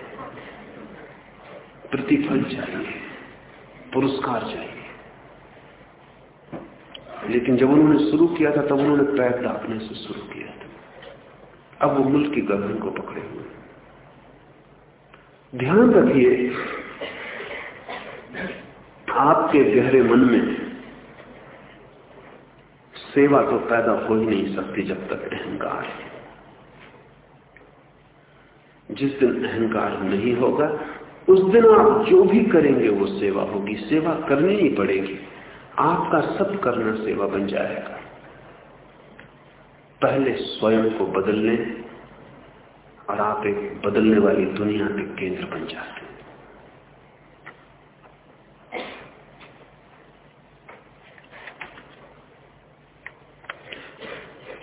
प्रतिफल चाहिए। पुरस्कार चाहिए। लेकिन जब उन्होंने शुरू किया था, तब उन्होंने पैर डाकने से शुरू किया था। अब वो मुल्क की गर्दन को पकड़े हुए ध्यान रखिए, आपके गहरे मन में सेवा तो पैदा हो ही नहीं सकती जब तक अहंकार है। जिस दिन अहंकार नहीं होगा, उस दिन आप जो भी करेंगे, वो सेवा होगी। सेवा करनी ही पड़ेगी। आपका सब करना सेवा बन जाएगा। पहले स्वयं को बदलने और आप एक बदलने वाली दुनिया के केंद्र बन जाते हैं।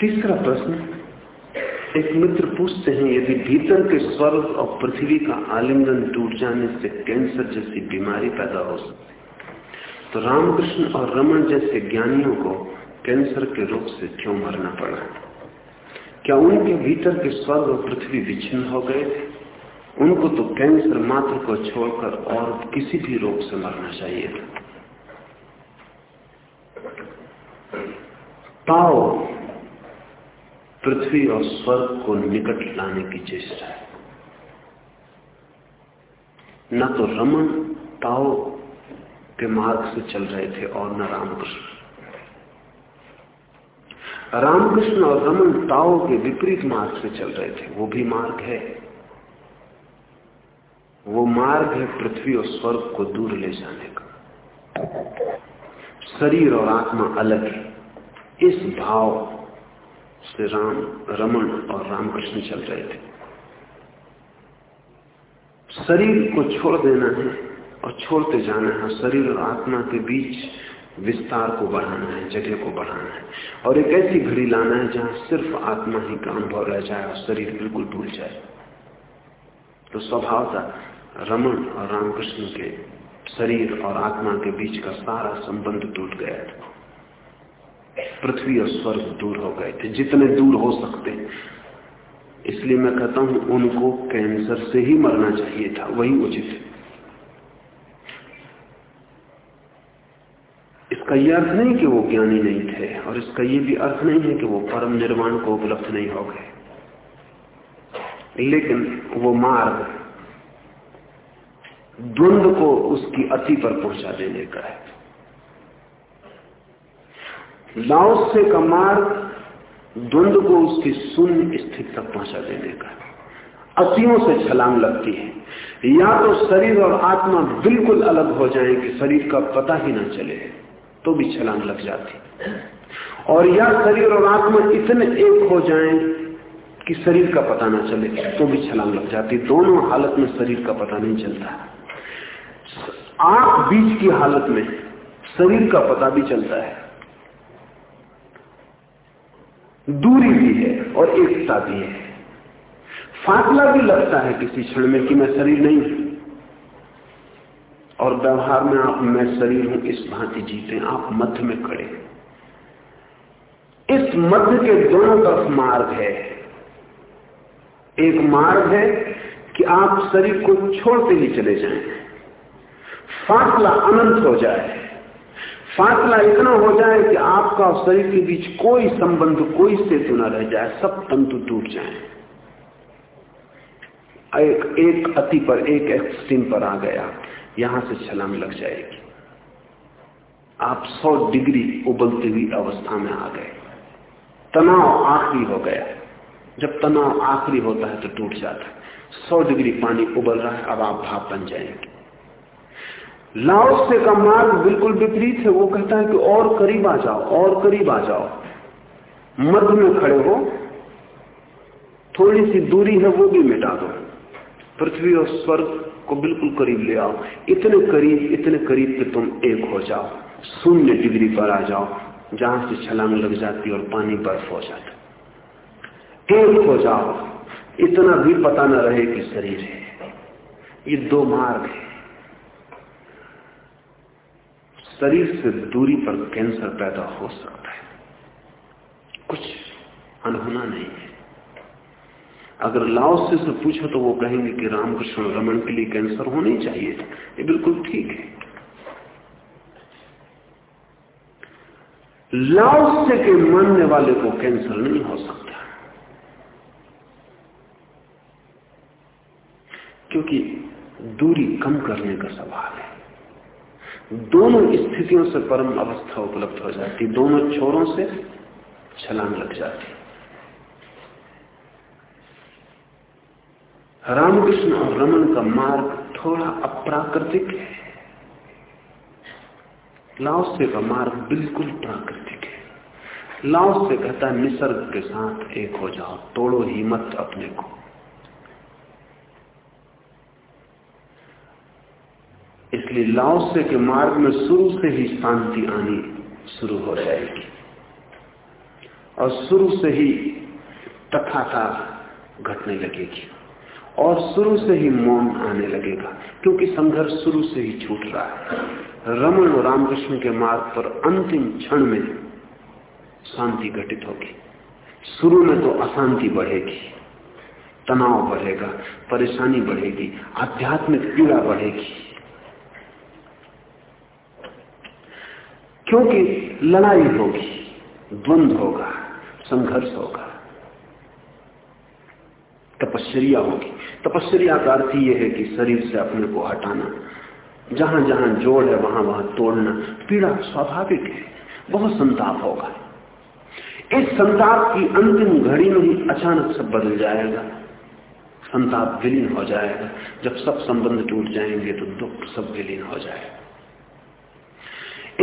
तीसरा प्रश्न, एक मित्र पूछते हैं, यदि भीतर के स्वर्ग और पृथ्वी का आलिंगन टूट जाने से कैंसर जैसी बीमारी पैदा हो सकती तो रामकृष्ण और रमन जैसे ज्ञानियों को कैंसर के रोग से क्यों मरना पड़ा? क्या उनके भीतर के स्वर्ग और पृथ्वी विच्छिन्न हो गए उनको तो कैंसर मात्र को छोड़कर और किसी भी रोग से मरना चाहिए था। ताओ पृथ्वी और स्वर्ग को निकट लाने की चेष्टा है। न तो रमन ताओ के मार्ग से चल रहे थे और न रामकृष्ण। रामकृष्ण और रमन ताओ के विपरीत मार्ग से चल रहे थे। वो भी मार्ग है। वो मार्ग है पृथ्वी और स्वर्ग को दूर ले जाने का। शरीर और आत्मा अलग है। इस भाव से राम, रमन और रामकृष्ण चल रहे थे। शरीर को छोड़ देना है। और छोड़ते जाना है। शरीर और आत्मा के बीच विस्तार को बढ़ाना है, जगह को बढ़ाना है। और एक ऐसी घड़ी लाना है जहाँ सिर्फ़ आत्मा ही का अनुभव रह जाए और शरीर बिल्कुल भूल जाए। तो स्वभाव था रमन और रामकृष्ण के शरीर और आत्मा के बीच का सारा संबंध टूट गया था। पृथ्वी और स्वर्ग दूर हो गए थे, जितने दूर हो सकते। इसलिए मैं कहता हूँ, उनको कैंसर से ही मरना चाहिए था, वही उचित है। इसका यह अर्थ नहीं कि वो ज्ञानी नहीं थे, और इसका यह भी अर्थ नहीं है कि वो परम निर्वाण को उपलब्ध नहीं हो गए। लेकिन वो मार्ग द्वंद को उसकी अति पर पहुँचा देने का है। लाओसे का मार्ग द्वंद को उसकी शून्य स्थिति तक पहुँचा देने का है। अतियों से छलांग लगती है। या तो शरीर और आत्मा बिल्कुल अलग हो जाए कि शरीर का पता ही ना चले। तो भी छलांग लग जाती। और या शरीर और आत्मा इतने एक हो जाएँ कि शरीर का पता ना चले तो भी छलांग लग जाती। दोनों हालत में शरीर का पता नहीं चलता। आप बीच की हालत में शरीर का पता भी चलता है। दूरी भी है और एकता भी है। फासला भी लगता है किसी क्षण में कि मैं शरीर नहीं हूँ। और व्यवहार में आप मैं शरीर हूँ, इस भांति जीते, आप मध्य में खड़े। इस मध्य के दोनों तरफ़ मार्ग है। एक मार्ग है कि आप शरीर को छोड़ते ही चले जाएँ। फासला अनंत हो जाए। फासला इतना हो जाए कि आपका और शरीर के बीच कोई संबंध, कोई सेतु न रह जाए, सब तंतु टूट जाए। एक एक अति पर, एक एक्सट्रीम पर आ गया। यहाँ से छलांग लग जाएगी। आप 100 डिग्री उबलती हुई अवस्था में आ गए। तनाव आखिरी हो गया। जब तनाव आखिरी होता है तो टूट जाता है। 100 डिग्री पानी उबल रहा है, अब आप भाप बन जाएँगे। लाओसे का मार्ग बिल्कुल विपरीत है। वो कहता है कि और करीब आ जाओ, और करीब आ जाओ। मध्य में खड़े हो। थोड़ी सी दूरी है, वो भी मिटा दो। पृथ्वी और स्वर्ग को बिल्कुल करीब ले आओ। इतने करीब इतने करीब कि तुम एक हो जाओ। शून्य डिग्री पर आ जाओ, जहाँ से छलांग लग जाती और पानी बर्फ़ हो जाता। एक हो जाओ। इतना भी पता न रहे कि शरीर है। ये दो मार्ग है। शरीर से दूरी पर कैंसर पैदा हो सकता है। कुछ अनहोना नहीं है। अगर लाओसे से पूछो तो वो कहेंगे कि रामकृष्ण रमन के लिए कैंसर होना चाहिए ये बिल्कुल ठीक है। लाओसे के मानने वाले को कैंसर नहीं हो सकता। क्योंकि दूरी कम करने का सवाल है। दोनों स्थितियों से परम अवस्था उपलब्ध हो जाती, दोनों छोरों से छलांग लग जाती। रामकृष्ण और रमन का मार्ग थोड़ा अप्राकृतिक है। लाओसे का मार्ग बिल्कुल प्राकृतिक है। लाओस कहता है, निसर्ग के साथ एक हो जाओ, तोड़ो ही मत अपने को। इसलिए लाओसे के मार्ग में शुरू से ही शांति आनी शुरू हो जाएगी। और शुरू से ही तथा घटने लगेगी। और शुरू से ही मौन आने लगेगा, क्योंकि संघर्ष शुरू से ही छूट रहा है। रमन और रामकृष्ण के मार्ग पर अंतिम क्षण में शांति घटित होगी। शुरू में तो अशांति बढ़ेगी, तनाव बढ़ेगा, परेशानी बढ़ेगी, आध्यात्मिक पीड़ा बढ़ेगी। क्योंकि लड़ाई होगी, द्वंद होगा, संघर्ष होगा, तपश्चर्या होगी। तपश्चर्या का अर्थ यह है कि शरीर से अपने को हटाना जहाँ जहाँ जोड़ है वहाँ वहाँ तोड़ना, पीड़ा स्वाभाविक है, बहुत संताप होगा। इस संताप की अंतिम घड़ी में ही अचानक सब बदल जाएगा, संताप विलीन हो जाएगा। जब सब संबंध टूट जाएँगे तो दुख सब विलीन हो जाएगा।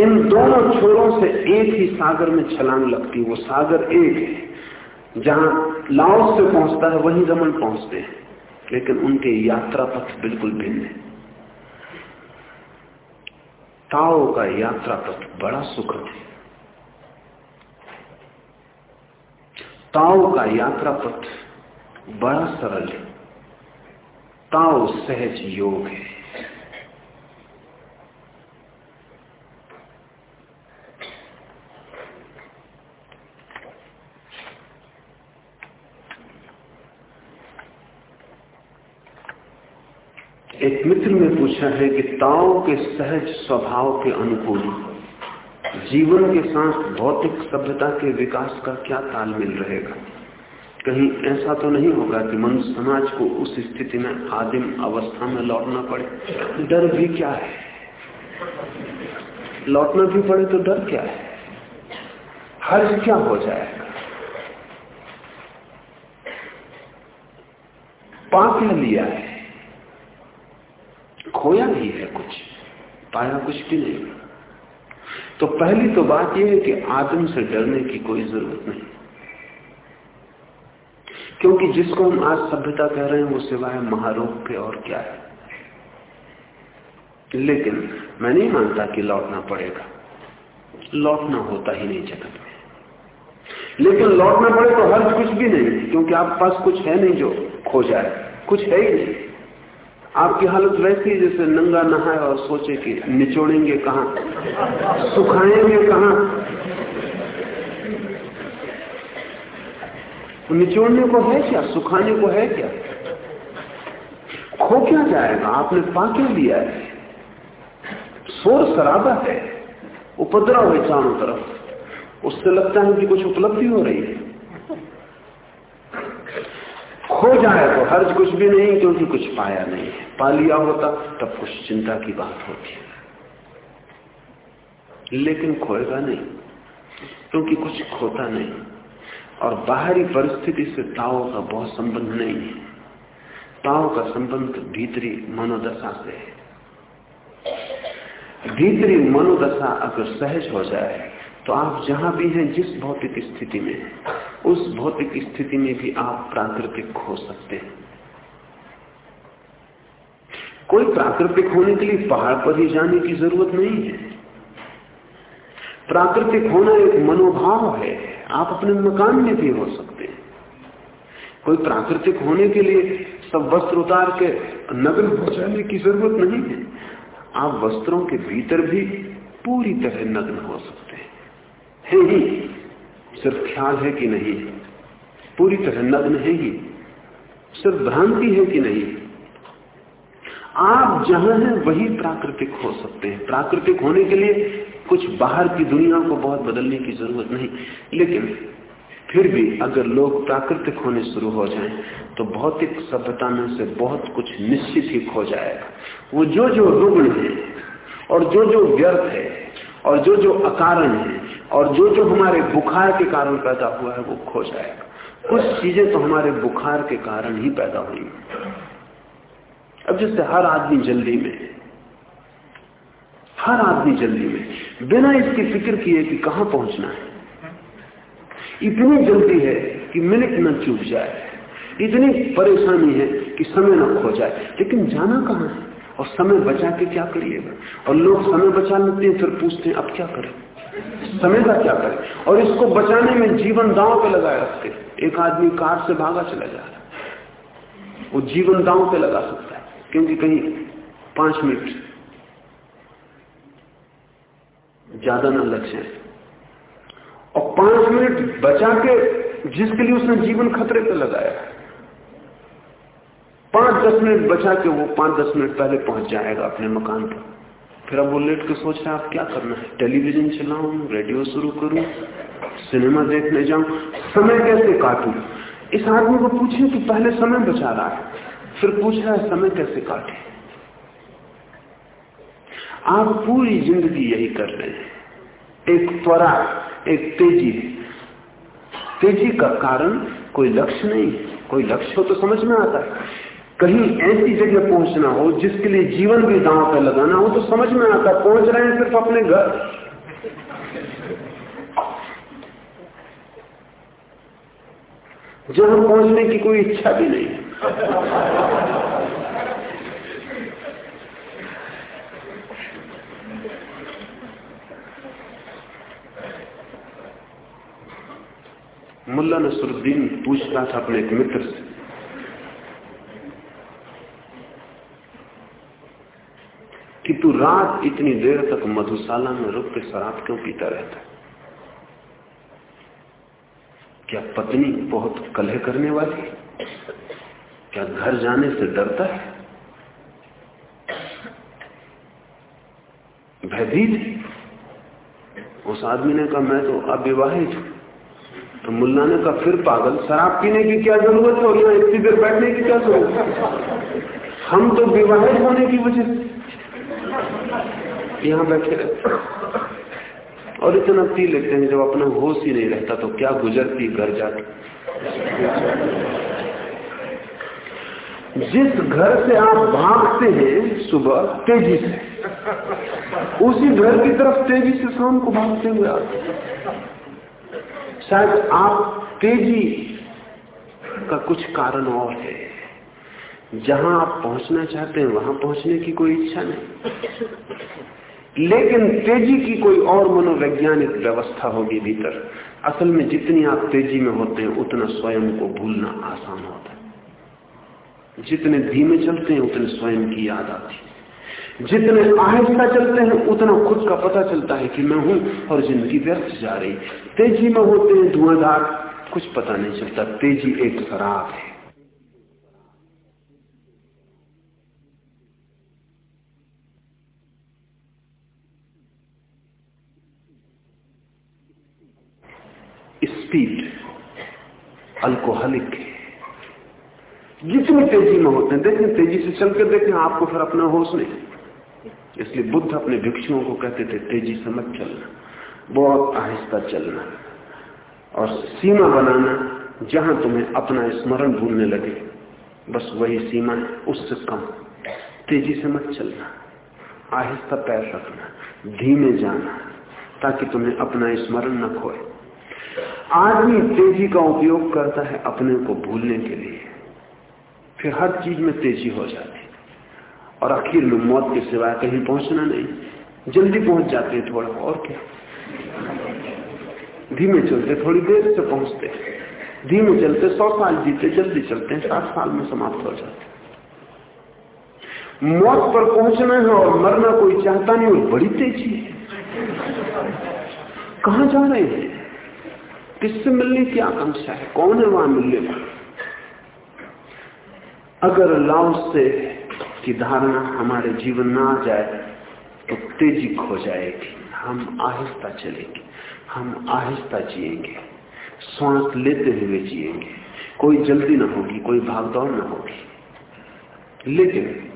इन दोनों छोरों से एक ही सागर में छलांग लगती, वो सागर एक है, जहाँ लाओस से पहुँचता है, वहीं रमन पहुँचते हैं। लेकिन उनके यात्रा पथ बिल्कुल भिन्न है। ताओ का यात्रा पथ बड़ा सुखद है। ताओ का यात्रा पथ बड़ा सरल है। ताओ सहज योग है। एक मित्र ने पूछा है कि ताओ के सहज स्वभाव के अनुकूल जीवन के साथ भौतिक सभ्यता के विकास का क्या तालमेल रहेगा? कहीं ऐसा तो नहीं होगा कि मनुष्य समाज को उस स्थिति में आदिम अवस्था में लौटना पड़े? डर भी क्या है? लौटना भी पड़े तो डर क्या है? हर्ज क्या हो जाएगा? पाप लिया है। खोया भी है कुछ, पाया कुछ भी नहीं। तो पहली तो बात यह है कि आदम से डरने की कोई ज़रूरत नहीं। क्योंकि जिसको हम आज सभ्यता कह रहे हैं, वो सिवाय महारोग के और क्या है। लेकिन मैं नहीं मानता कि लौटना पड़ेगा। लौटना होता ही नहीं जगत में। लेकिन लौटना पड़े तो हर्ज कुछ भी नहीं, क्योंकि आपके पास कुछ है नहीं जो खो जाए। कुछ है ही नहीं। आपकी हालत वैसी जैसे नंगा नहाए और सोचे कि निचोड़ेंगे कहा? सुखाएँगे कहा? निचोड़ने को है क्या? सुखाने को है क्या? खो क्या जाएगा? आपने पाके लिया है। शोर शराबा है। उपद्रव है चारों तरफ़। उससे लगता है कि कुछ उपलब्धि हो रही है। खो जाए तो हर्ज कुछ भी नहीं, क्योंकि कुछ पाया नहीं है। पा लिया होता, तब कुछ चिंता की बात होती है। लेकिन खोएगा नहीं, क्योंकि कुछ खोता नहीं। और बाहरी परिस्थिति से ताओ का बहुत संबंध नहीं है। ताओ का संबंध भीतरी मनोदशा से है। भीतरी मनोदशा अगर सहज हो जाए तो आप जहाँ भी हैं, जिस भौतिक स्थिति में उस भौतिक स्थिति में भी आप प्राकृतिक हो सकते हैं। कोई प्राकृतिक होने के लिए पहाड़ पर ही जाने की ज़रूरत नहीं है। प्राकृतिक होना एक मनोभाव है, आप अपने मकान में भी हो सकते हैं। कोई प्राकृतिक होने के लिए सब वस्त्र उतार के नग्न हो जाने की ज़रूरत नहीं है। आप वस्त्रों के भीतर भी पूरी तरह नग्न हो सकते हैं ही। सिर्फ़ ख्याल है कि नहीं? पूरी तरह नग्न है ही। सिर्फ़ भ्रांति है कि नहीं? आप जहाँ हैं, वही प्राकृतिक हो सकते हैं। प्राकृतिक होने के लिए कुछ बाहर की दुनिया को बहुत बदलने की ज़रूरत नहीं। लेकिन फिर भी अगर लोग प्राकृतिक होने शुरू हो जाएँ तो भौतिक सभ्यता में से बहुत कुछ निश्चित ही खो जाएगा। वो जो जो रुग्ण है, और जो जो व्यर्थ है, और जो जो अकारण है और जो जो हमारे बुखार के कारण पैदा हुआ है, वो खो जाएगा। कुछ चीज़ें तो हमारे बुखार के कारण ही पैदा हुई। अब जैसे हर आदमी जल्दी में, हर आदमी जल्दी में, बिना इसकी फ़िक्र किए कि कहाँ पहुँचना है। इतनी जल्दी है कि मिनट न चूक जाए। इतनी परेशानी है कि समय न खो जाए। लेकिन जाना कहाँ है? और समय बचा के क्या करिएगा? और लोग समय बचा लेते हैं, फिर पूछते हैं, अब क्या करें? समय क्या करें? और इसको बचाने में जीवन दांव पे लगाए रखते। एक आदमी कार से भागा चला जा रहा वो जीवन दांव पे लगा सकता है। क्योंकि कहीं पाँच मिनट ज़्यादा ना लग जाए। और पाँच मिनट बचा के जिसके लिए उसने जीवन खतरे पे लगाया पाँच दस मिनट बचा के वो पाँच दस मिनट पहले पहुँच जाएगा अपने मकान पर। फिर अब वो लेट के सोच रहा आप क्या करना है टेलीविज़न चलाऊं, रेडियो शुरू करूँ, सिनेमा देखने जाऊँ, समय कैसे काटू? इस आदमी को पूछे कि पहले समय बचा रहा है, फिर पूछ रहा है, समय कैसे काटे? आप पूरी ज़िंदगी यही कर रहे हैं। एक त्वरा, एक तेज़ी तेज़ी का कारण कोई लक्ष्य नहीं, कोई लक्ष्य हो तो समझ में आता है। कहीं ऐसी जगह पहुँचना हो जिसके लिए जीवन भी दांव पर लगाना हो तो समझ में आता पहुँच रहे हैं सिर्फ़ अपने घर। जहाँ पहुँचने की कोई इच्छा भी नहीं। मुल्ला नसरुद्दीन पूछता था अपने एक मित्र से कि तू रात इतनी देर तक मधुशाला में रुक के शराब क्यों पीता रहता है? क्या पत्नी बहुत कलह करने वाली क्या घर जाने से डरता है? भयभीत उस आदमी ने कहा, मैं तो अविवाहित हूँ। तो मुल्ला ने कहा, फिर पागल, शराब पीने की क्या ज़रूरत है और यहाँ इतनी देर बैठने की क्या ज़रूरत हम तो विवाहित होने की वजह से यहाँ बैठे रहते और इतना पी लेते हैं, जब अपना होश ही नहीं रहता तो क्या गुजरती घर जाके? जिस घर से आप भागते हैं सुबह, तेज़ी से, उसी घर की तरफ़ तेज़ी से शाम को भागते हुए आते शायद आप तेज़ी का कुछ कारण और है। जहाँ आप पहुँचना चाहते हैं, वहाँ पहुँचने की कोई इच्छा नहीं। लेकिन तेज़ी की कोई और मनोवैज्ञानिक व्यवस्था होगी भीतर। असल में जितनी आप तेज़ी में होते हैं, उतना स्वयं को भूलना आसान होता है। जितने धीमे चलते हैं, उतने स्वयं की याद आती है। जितने आहिस्ता चलते हैं, उतना खुद का पता चलता है कि मैं हूँ और ज़िंदगी व्यर्थ जा रही। तेज़ी में होते हैं धुआंधार, कुछ पता नहीं चलता। तेज़ी एक शराब है। स्पीड अल्कोहलिक जितनी तेज़ी में होते हैं देखें तेज़ी से चल कर देखें आपको फिर अपना होश नहीं। इसलिए बुद्ध अपने भिक्षुओं को कहते थे, तेज़ी से मत चलना, बहुत आहिस्ता चलना। और सीमा बनाना, जहाँ तुम्हें अपना स्मरण भूलने लगे, बस वही सीमा है, उससे कम। तेज़ी से मत चलना, आहिस्ता पैर रखना, धीमे जाना, ताकि तुम्हें अपना स्मरण न खोए। आदमी तेज़ी का उपयोग करता है अपने को भूलने के लिए। फिर हर चीज़ में तेज़ी हो जाती और आखिर में मौत के सिवाय कहीं पहुँचना नहीं। जल्दी पहुँच जाते हैं थोड़ा, और क्या? धीमे चलते, थोड़ी देर से पहुँचते। धीमे चलते, सौ साल जीते जल्दी चलते हैं सात साल में समाप्त हो जाते। मौत पर पहुँचना है और मरना कोई चाहता नहीं, और बड़ी तेज़ी है। कहा जा रहे हैं? किससे मिलने की आकांक्षा है? कौन है वहाँ मिलने वाला? अगर लाओ से की धारणा हमारे जीवन में आ जाए तो तेज़ी खो जाएगी। हम आहिस्ता चलेंगे। हम आहिस्ता जिएँगे। श्वास लेते हुए जिएँगे। कोई जल्दी ना होगी, कोई भागदौड़ ना होगी। लेकिन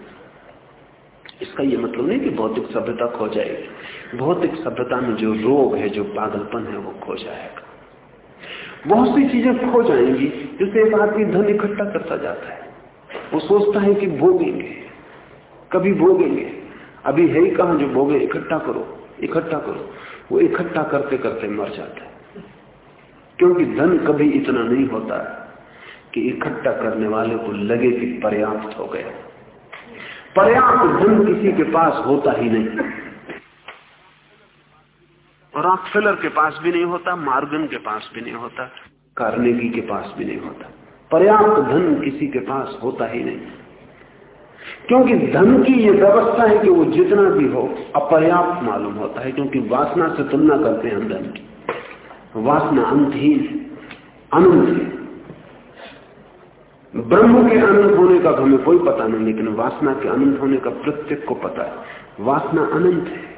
इसका यह मतलब नहीं कि भौतिक सभ्यता खो जाएगी। भौतिक सभ्यता में जो रोग है, जो पागलपन है, वो खो जाएगा। बहुत सी चीज़ें खो जाएँगी, जिससे एक आदमी धन इकट्ठा करता जाता है। वो सोचता है कि भोगेंगे, कभी भोगेंगे। अभी है ही कहा जो भोगे, इकट्ठा करो इकट्ठा करो। वो इकट्ठा करते करते मर जाता है। क्योंकि धन कभी इतना नहीं होता कि इकट्ठा करने वाले को लगे कि पर्याप्त हो गया। पर्याप्त धन किसी के पास होता ही नहीं। रॉकफेलर के पास भी नहीं होता मार्गन के पास भी नहीं होता कार्नेगी के पास भी नहीं होता। पर्याप्त धन किसी के पास होता ही नहीं। क्योंकि धन की ये व्यवस्था है कि वो जितना भी हो, अपर्याप्त मालूम होता है, क्योंकि वासना से तुलना करते हैं हम धन की। वासना अंतहीन अनंत है। ब्रह्म के अनंत होने का हमें कोई पता नहीं, लेकिन वासना के अनंत होने का प्रत्येक को पता है। वासना अनंत है।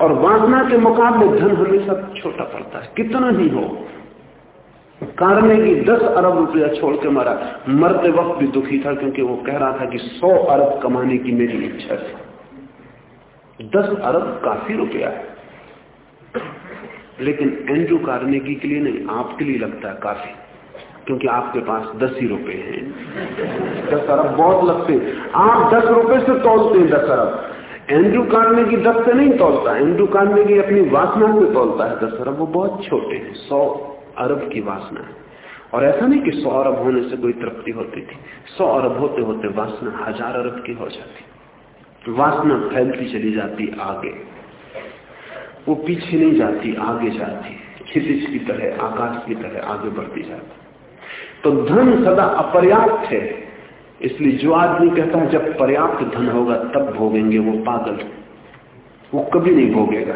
और वासना के मुकाबले धन हमेशा छोटा पड़ता है। कितना ही हो। कारने की दस अरब रुपया छोड़ के मरा। मरते वक्त भी दुखी था क्योंकि वो कह रहा था कि सौ अरब कमाने की मेरी इच्छा थी। दस अरब काफ़ी रुपया है। लेकिन एंड्रू कार्नेगी के लिए नहीं, आपके लिए लगता है काफ़ी। क्योंकि आपके पास दस ही रुपए हैं। दस अरब बहुत लगते हैं। आप दस रुपए से तोलते हैं दस अरब। एंड्रू कार्नेगी दस से नहीं तोलता एंड्रू कार्नेगी अपनी वासना से तोलता है। दस अरब वो बहुत छोटे हैं, सौ अरब की वासना है। और ऐसा नहीं कि सौ अरब होने से कोई तृप्ति होती थी, सौ अरब होते होते वासना हज़ार अरब की हो जाती। वासना फैलती चली जाती आगे, वो पीछे नहीं जाती, आगे जाती, क्षितिज की तरह, आकाश की तरह आगे बढ़ती जाती। तो धन सदा अपर्याप्त है। इसलिए जो आदमी कहता है, जब पर्याप्त धन होगा, तब भोगेंगे वो पागल। वो कभी नहीं भोगेगा।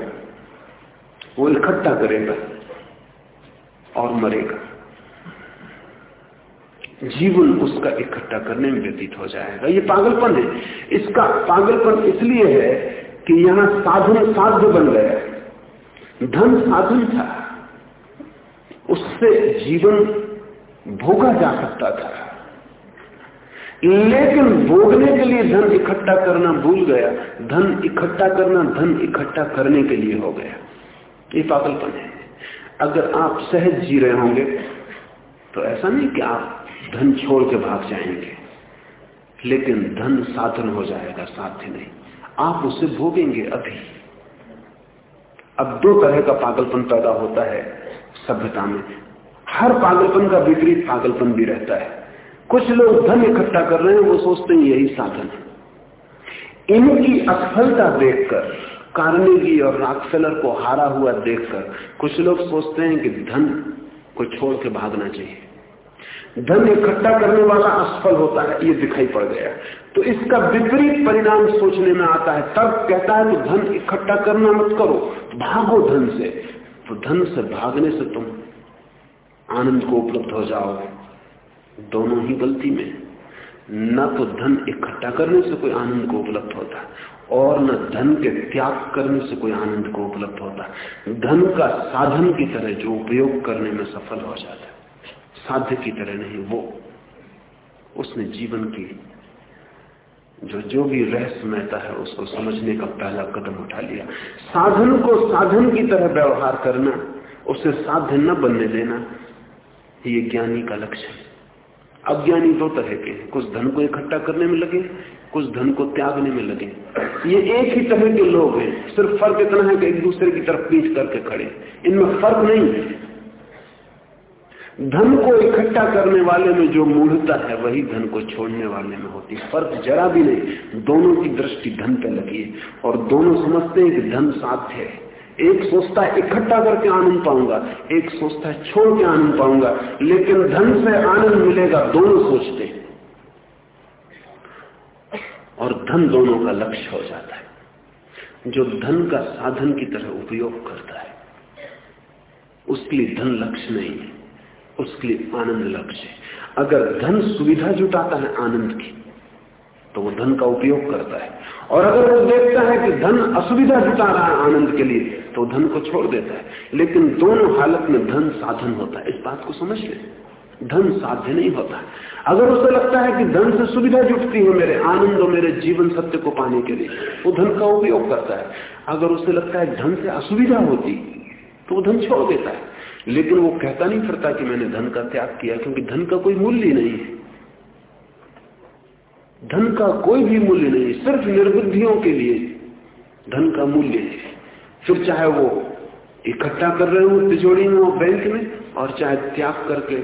वो इकट्ठा करेगा और मरेगा। जीवन उसका इकट्ठा करने में व्यतीत हो जाएगा। ये पागलपन है। इसका पागलपन इसलिए है कि यहाँ साधन साध्य बन गया धन साधन था। उससे जीवन भोगा जा सकता था। लेकिन भोगने के लिए धन इकट्ठा करना भूल गया। धन इकट्ठा करना धन इकट्ठा करने के लिए हो गया। ये पागलपन है। अगर आप सहज जी रहे होंगे तो ऐसा नहीं कि आप धन छोड़ के भाग जाएँगे। लेकिन धन साधन हो जाएगा, साध्य नहीं। आप उसे भोगेंगे अभी। अब दो तरह का पागलपन पैदा होता है सभ्यता में। हर पागलपन का विपरीत पागलपन भी रहता है। कुछ लोग धन इकट्ठा कर रहे हैं, वो सोचते हैं यही साधन है। इनकी असफलता देखकर, कार्नेगी और राक्सेलर को हारा हुआ देखकर, कुछ लोग सोचते हैं कि धन को छोड़ के भागना चाहिए। धन इकट्ठा करने वाला असफल होता है, ये दिखाई पड़ गया। तो इसका विपरीत परिणाम सोचने में आता है। तब कहता है तो धन इकट्ठा करना मत करो, भागो धन से। तो धन से भागने से तुम आनंद को उपलब्ध हो जाओगे। दोनों ही गलती में। न तो धन इकट्ठा करने से कोई आनंद को उपलब्ध होता, और न धन के त्याग करने से कोई आनंद को उपलब्ध होता। धन का साधन की तरह जो उपयोग करने में सफल हो जाता है साध्य की तरह नहीं, वो उसने जीवन की जो जो भी रहस्यमयता है, उसको समझने का पहला कदम उठा लिया। साधन को साधन की तरह व्यवहार करना, उसे साध्य न बनने देना, ये ज्ञानी का लक्ष्य है। अज्ञानी दो तरह के कुछ धन को इकट्ठा करने में लगे, कुछ धन को त्यागने में लगे। ये एक ही तरह के लोग हैं। सिर्फ़ फ़र्क इतना है कि एक दूसरे की तरफ़ पीठ करके खड़े इनमें फ़र्क नहीं है। धन को इकट्ठा करने वाले में जो मूढ़ता है, वही धन को छोड़ने वाले में होती है। फ़र्क जरा भी नहीं। दोनों की दृष्टि धन पे लगी है। और दोनों समझते हैं कि धन साध्य है। एक सोचता है, इकट्ठा करके आनंद पाऊँगा, एक सोचता है, छोड़ के आनंद पाऊँगा, लेकिन धन से आनंद मिलेगा, दोनों सोचते हैं। और धन दोनों का लक्ष्य हो जाता है, जो धन का साधन की तरह उपयोग करता है। उसके लिए धन लक्ष्य नहीं है, उसके लिए आनंद लक्ष्य है। अगर धन सुविधा जुटाता है आनंद की तो वो धन का उपयोग करता है। और अगर वो देखता है कि धन असुविधा जुटा रहा है आनंद के लिए तो धन को छोड़ देता है। लेकिन दोनों हालत में धन साधन होता है। इस बात को समझ ले। धन साध्य नहीं होता अगर उसे लगता है कि धन से सुविधा जुटती है मेरे आनंद और मेरे जीवन सत्य को पाने के लिए वो धन का उपयोग करता है। अगर उसे लगता है धन से असुविधा होती तो वो धन छोड़ देता है। लेकिन वो कहता नहीं फिरता कि मैंने धन का त्याग किया, क्योंकि धन का कोई मूल्य नहीं है। धन का कोई भी मूल्य नहीं, सिर्फ़ निर्बुद्धियों के लिए धन का मूल्य है। फिर चाहे वो इकट्ठा कर रहे हो तिजोड़ी में और बैंक में, और चाहे त्याग करके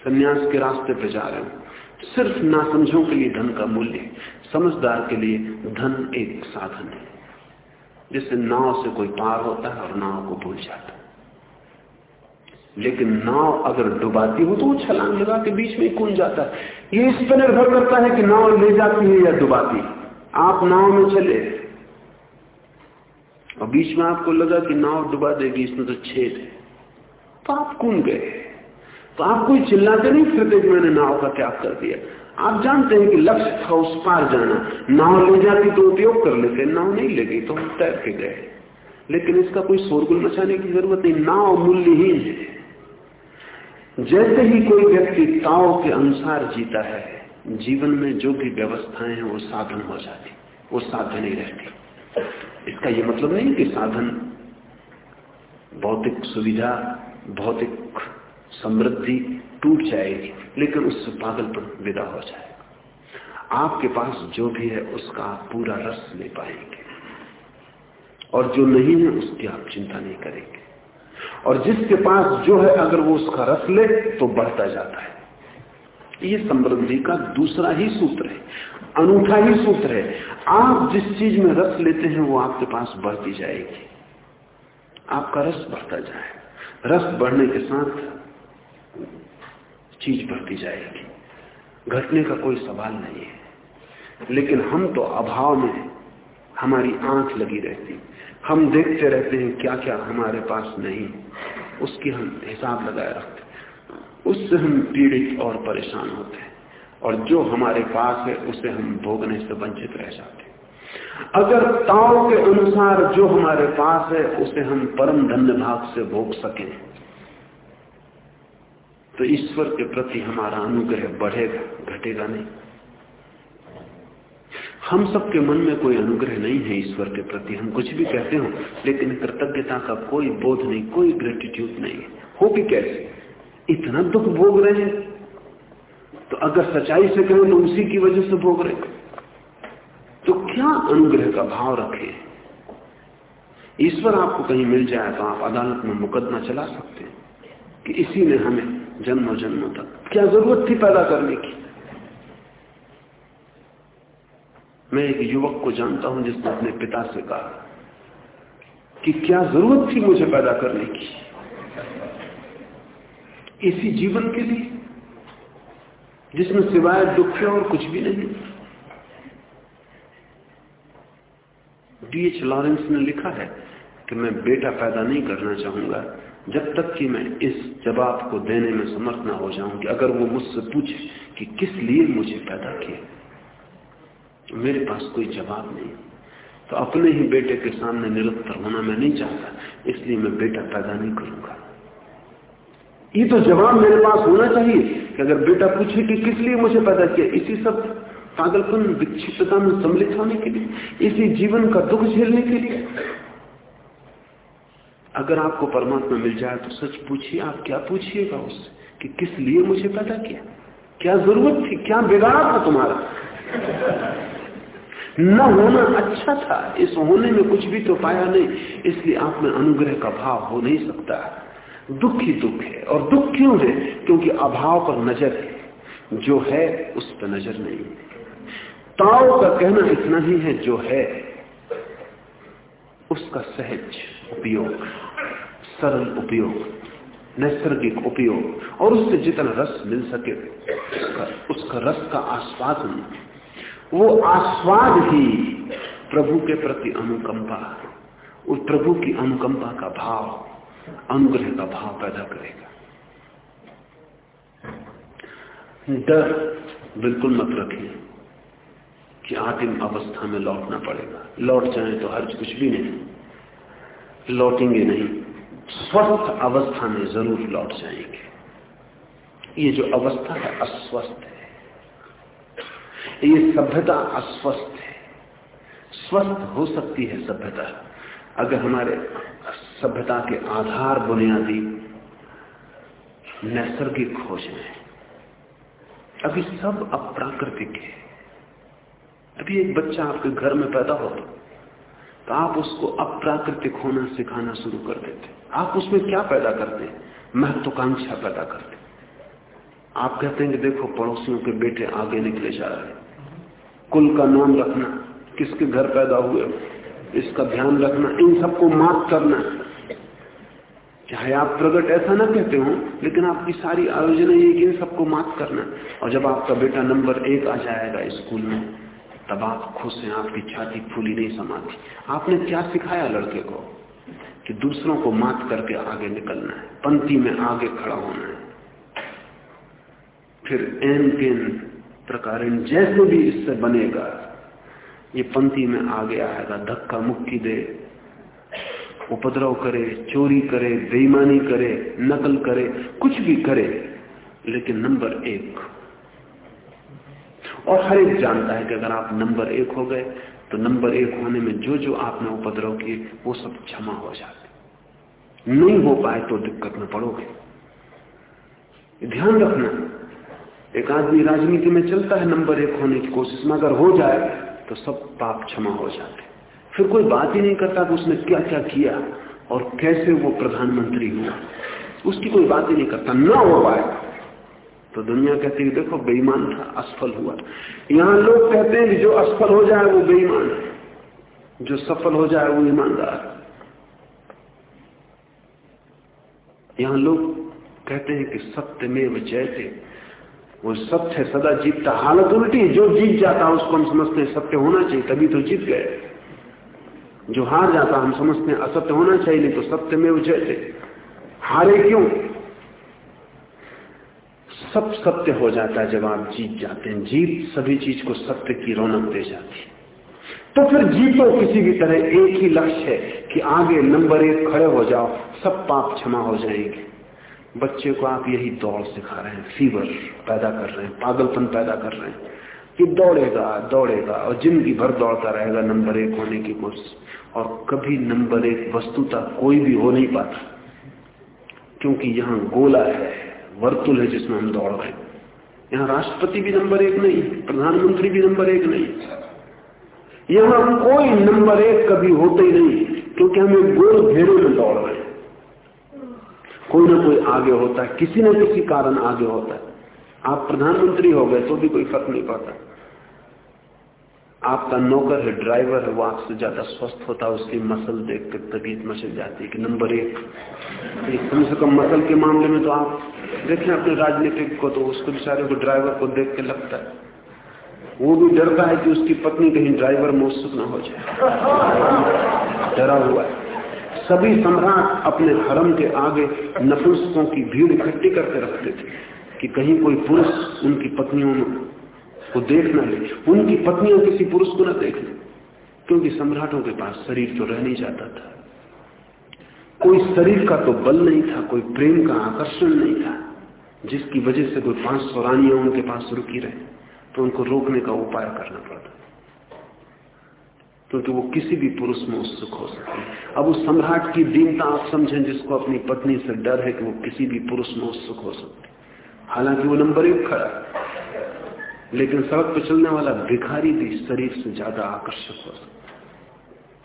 संन्यास के रास्ते पे जा रहे हो। सिर्फ़ नासमझों के लिए धन का मूल्य, समझदार के लिए धन एक साधन है, जिससे नाव से कोई पार होता है और नाव को भूल जाता है। लेकिन नाव अगर डुबाती हो तो वो छलांग लगा के बीच में कूद जाता है। ये इस पर निर्भर करता है कि नाव ले जाती है या डुबाती आप नाव में चले और बीच में आपको लगा कि नाव डुबा देगी, इसमें तो छेद है। तो आप कूद गए। तो आप कोई चिल्लाते नहीं फिरते मैंने नाव का त्याग कर दिया। आप जानते हैं कि लक्ष्य था उस पार जाना। नाव ले जाती तो उपयोग कर लेते, नाव नहीं ले गई तो हम तैर के गए। लेकिन इसका कोई शोरगुल मचाने की ज़रूरत नहीं। नाव मूल्यहीन है। जैसे ही कोई व्यक्ति ताव के अनुसार जीता है, जीवन में जो भी व्यवस्थाएँ हैं, वो साधन हो जाती, वो साधन ही रहती। इसका यह मतलब नहीं कि साधन भौतिक सुविधा, भौतिक समृद्धि टूट जाएगी, लेकिन उससे पागलपन विदा हो जाएगा। आपके पास जो भी है, उसका आप पूरा रस ले पाएँगे। और जो नहीं है, उसकी आप चिंता नहीं करेंगे। और जिसके पास जो है, अगर वो उसका रस ले तो बढ़ता जाता है। ये समृद्धि का दूसरा ही सूत्र है, अनूठा ही सूत्र है। आप जिस चीज़ में रस लेते हैं, वो आपके पास बढ़ती जाएगी। आपका रस बढ़ता जाए। रस बढ़ने के साथ चीज़ बढ़ती जाएगी। घटने का कोई सवाल नहीं है। लेकिन हम तो अभाव में हमारी आँख लगी रहती हम देखते रहते हैं क्या क्या हमारे पास नहीं। उसकी हम हिसाब लगाए रखते उससे हम पीड़ित और परेशान होते हैं। और जो हमारे पास है, उसे हम भोगने से वंचित रह जाते हैं। अगर ताओ के अनुसार जो हमारे पास है, उसे हम परम धन्य भाग से भोग सकें तो ईश्वर के प्रति हमारा अनुग्रह बढ़ेगा, घटेगा नहीं। हम सबके मन में कोई अनुग्रह नहीं है ईश्वर के प्रति, हम कुछ भी कहते हो, लेकिन कृतज्ञता का कोई बोध नहीं, कोई ग्रेटिट्यूड नहीं है। भी कैसे? इतना दुख भोग रहे हैं। तो अगर सच्चाई से कहें तो उसी की वजह से भोग रहे। तो क्या अनुग्रह का भाव रखे? ईश्वर आपको कहीं मिल जाए तो आप अदालत में मुकदमा चला सकते हैं कि इसी ने हमें जन्मों जन्मों तक क्या ज़रूरत थी पैदा करने की? मैं एक युवक को जानता हूँ जिसने अपने पिता से कहा कि क्या ज़रूरत थी मुझे पैदा करने की? इसी जीवन के लिए। जिसमें सिवाय दुख और कुछ भी नहीं। डीएच लॉरेंस ने लिखा है कि मैं बेटा पैदा नहीं करना चाहूँगा, जब तक कि मैं इस जवाब को देने में समर्थ ना हो जाऊँ कि अगर वो मुझसे पूछे कि किस लिए मुझे पैदा किया। मेरे पास कोई जवाब नहीं। तो अपने ही बेटे के सामने निरंतर होना मैं नहीं चाहता, इसलिए मैं बेटा पैदा नहीं करूँगा। ये तो जवाब मेरे पास होना चाहिए। कि अगर बेटा पूछे कि किस लिए मुझे पैदा किया, इसी सब पागलपन, विक्षिप्तता में सम्मिलित होने के लिए, इसी जीवन का दुख झेलने के लिए। अगर आपको परमात्मा मिल जाए तो सच पूछिए, आप क्या पूछिएगा उससे कि किस लिए मुझे पैदा किया? क्या ज़रूरत थी? क्या बिगाड़ा था तुम्हारा? न होना अच्छा था, इस होने में कुछ भी तो पाया नहीं, इसलिए आप में अनुग्रह का भाव हो नहीं सकता। दुख ही दुख है। और दुख क्यों है? क्योंकि अभाव पर नज़र है। जो है उस पर नज़र नहीं ताओ का कहना इतना ही है जो है उसका सहज उपयोग सरल उपयोग नैसर्गिक उपयोग और उससे जितना रस मिल सके उसका, उसका रस का आस्वादन वो आस्वाद ही प्रभु के प्रति अनुकंपा उस प्रभु की अनुकंपा का भाव अनुग्रह का भाव पैदा करेगा। डर बिल्कुल मत रखिए कि आदिम अवस्था में लौटना पड़ेगा। लौट जाए तो हर्ज कुछ भी नहीं। लौटेंगे नहीं, स्वस्थ अवस्था में ज़रूर लौट जाएँगे। ये जो अवस्था है, अस्वस्थ है। ये सभ्यता अस्वस्थ है। स्वस्थ हो सकती है सभ्यता। अगर हमारे सभ्यता के आधार बुनियादी नैसर्गिक हो जाए अभी सब अप्राकृतिक है। अभी एक बच्चा आपके घर में पैदा हो तो आप उसको अप्राकृतिक होना सिखाना शुरू कर देते। आप उसमें क्या पैदा करते महत्वाकांक्षा पैदा करते। आप कहते हैं कि देखो, पड़ोसियों के बेटे आगे निकले जा रहे कुल का नाम रखना, किसके घर पैदा हुए? इसका ध्यान रखना, इन सबको माफ़ करना। चाहे आप प्रगट ऐसा ना कहते हो, लेकिन आपकी सारी आयोजना ये कि इन सबको माफ़ करना। और जब आपका बेटा नंबर एक आ जाएगा स्कूल में, तब आप खुश हैं, आपकी छाती फूली नहीं समाती। आपने क्या सिखाया लड़के को? कि दूसरों को मात करके आगे निकलना है, पंक्ति में आगे खड़ा होना है। फिर एन केन प्रकार जैसे भी इससे बनेगा ये पंक्ति में आ गया आएगा धक्का मुक्की दे। उपद्रव करे, चोरी करे, बेईमानी करे, नकल करे, कुछ भी करे, लेकिन नंबर एक। और हर एक जानता है कि अगर आप नंबर एक हो गए तो नंबर एक होने में जो जो आपने उपद्रव किए, वो सब क्षमा हो जाते। नहीं हो पाए तो दिक्कत में पड़ोगे। ध्यान रखना, एक आदमी राजनीति में चलता है नंबर एक होने की कोशिश में अगर हो जाए तो सब पाप क्षमा हो जाते फिर कोई बात ही नहीं करता कि उसने क्या क्या किया और कैसे वो प्रधानमंत्री हुआ। उसकी कोई बात ही नहीं करता, ना हो पाए तो दुनिया कहती है, देखो, बेईमान था, असफल हुआ यहाँ लोग कहते हैं कि जो असफल हो जाए वो बेईमान है। जो सफल हो जाए वो ईमानदार यहाँ लोग कहते हैं कि सत्य में जयते। वो सत्य सदा जीतता। हालत उल्टी जो जीत जाता है उसको हम समझते हैं सत्य होना चाहिए, तभी तो जीत गए। जो हार जाता हम समझते हैं असत्य होना चाहिए, नहीं तो सत्य में वो जयते हारे क्यों? सब सत्य हो जाता है जब आप जीत जाते हैं। जीत सभी चीज़ को सत्य की रौनक दे जाती है। तो फिर जीतो किसी भी तरह, एक ही लक्ष्य है कि आगे नंबर एक खड़े हो जाओ, सब पाप क्षमा हो जाएँगे। बच्चे को आप यही दौड़ सिखा रहे हैं फीवर पैदा कर रहे हैं, पागलपन पैदा कर रहे हैं कि दौड़ेगा दौड़ेगा और ज़िंदगी भर दौड़ता रहेगा नंबर एक होने की कोशिश। और कभी नंबर एक वस्तुता कोई भी हो नहीं पाता, क्योंकि यहाँ गोला है, वर्तुल है जिसमें हम दौड़ रहे यहाँ राष्ट्रपति भी नंबर एक नहीं, प्रधानमंत्री भी नंबर एक नहीं। यहाँ कोई नंबर एक कभी होते ही नहीं, क्योंकि हम एक गोल घेरे में दौड़ रहे हैं। कोई ना कोई आगे होता है, किसी न किसी कारण आगे होता है। आप प्रधानमंत्री हो गए तो भी कोई फ़र्क नहीं पड़ता। आपका नौकर है, ड्राइवर है, वो आपसे ज़्यादा स्वस्थ होता है, उसकी मसल देख कर तबीयत मचल जाती है कि नंबर एक। कम से कम मसल के मामले में तो आप देखें अपने राजनीतिक को तो उसको बेचारे को ड्राइवर को देख के लगता है। वो भी डरता है कि उसकी पत्नी कहीं ड्राइवर मोत्सुक ना हो जाए। डरा हुआ है। सभी सम्राट अपने हरम के आगे नपुंसकों की भीड़ इकट्ठी करके रखते थे कि कहीं कोई पुरुष उनकी पत्नियों को देख न ले। उनकी पत्नियाँ किसी पुरुष को न देख ले, क्योंकि सम्राटों के पास शरीर तो रह नहीं जाता था। कोई शरीर का तो बल नहीं था, कोई प्रेम का आकर्षण नहीं था, जिसकी वजह से कोई पाँच सौ रानियाँ उनके पास रुकी रहे तो उनको रोकने का उपाय करना पड़ता। क्योंकि वो किसी भी पुरुष में उत्सुक हो सकते अब उस सम्राट की दीनता आप समझें, जिसको अपनी पत्नी से डर है कि वो किसी भी पुरुष में उत्सुक हो सकते हालाँकि वो नंबर एक खड़ा लेकिन सड़क पर चलने वाला भिखारी भी शरीर से ज़्यादा आकर्षक हो सकता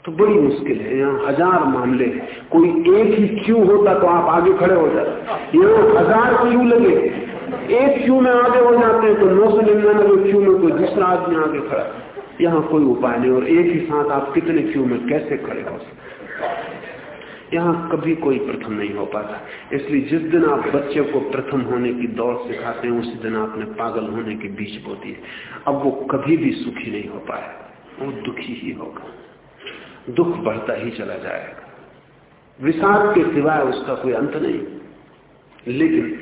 तो बड़ी मुश्किल है, यहाँ हज़ार मामले कोई एक ही क्यों होता तो आप आगे खड़े हो जाते। यहाँ हज़ार क्यों लगे? एक क्यू में आगे हो जाते हैं तो नौ सौ निन्यानवे क्यू में कोई दूसरा आदमी आगे खड़ा यहाँ कोई उपाय नहीं, और एक ही साथ आप कितने क्यू में कैसे खड़े हो सकते? यहाँ कभी कोई प्रथम नहीं हो पाता। इसलिए जिस दिन आप बच्चे को प्रथम होने की दौड़ सिखाते हैं, उसी दिन आपने पागल होने के बीच बोती है। अब वो कभी भी सुखी नहीं हो पाया वो दुखी ही होगा। दुख बढ़ता ही चला जाएगा। विषाद के सिवाय उसका कोई अंत नहीं। लेकिन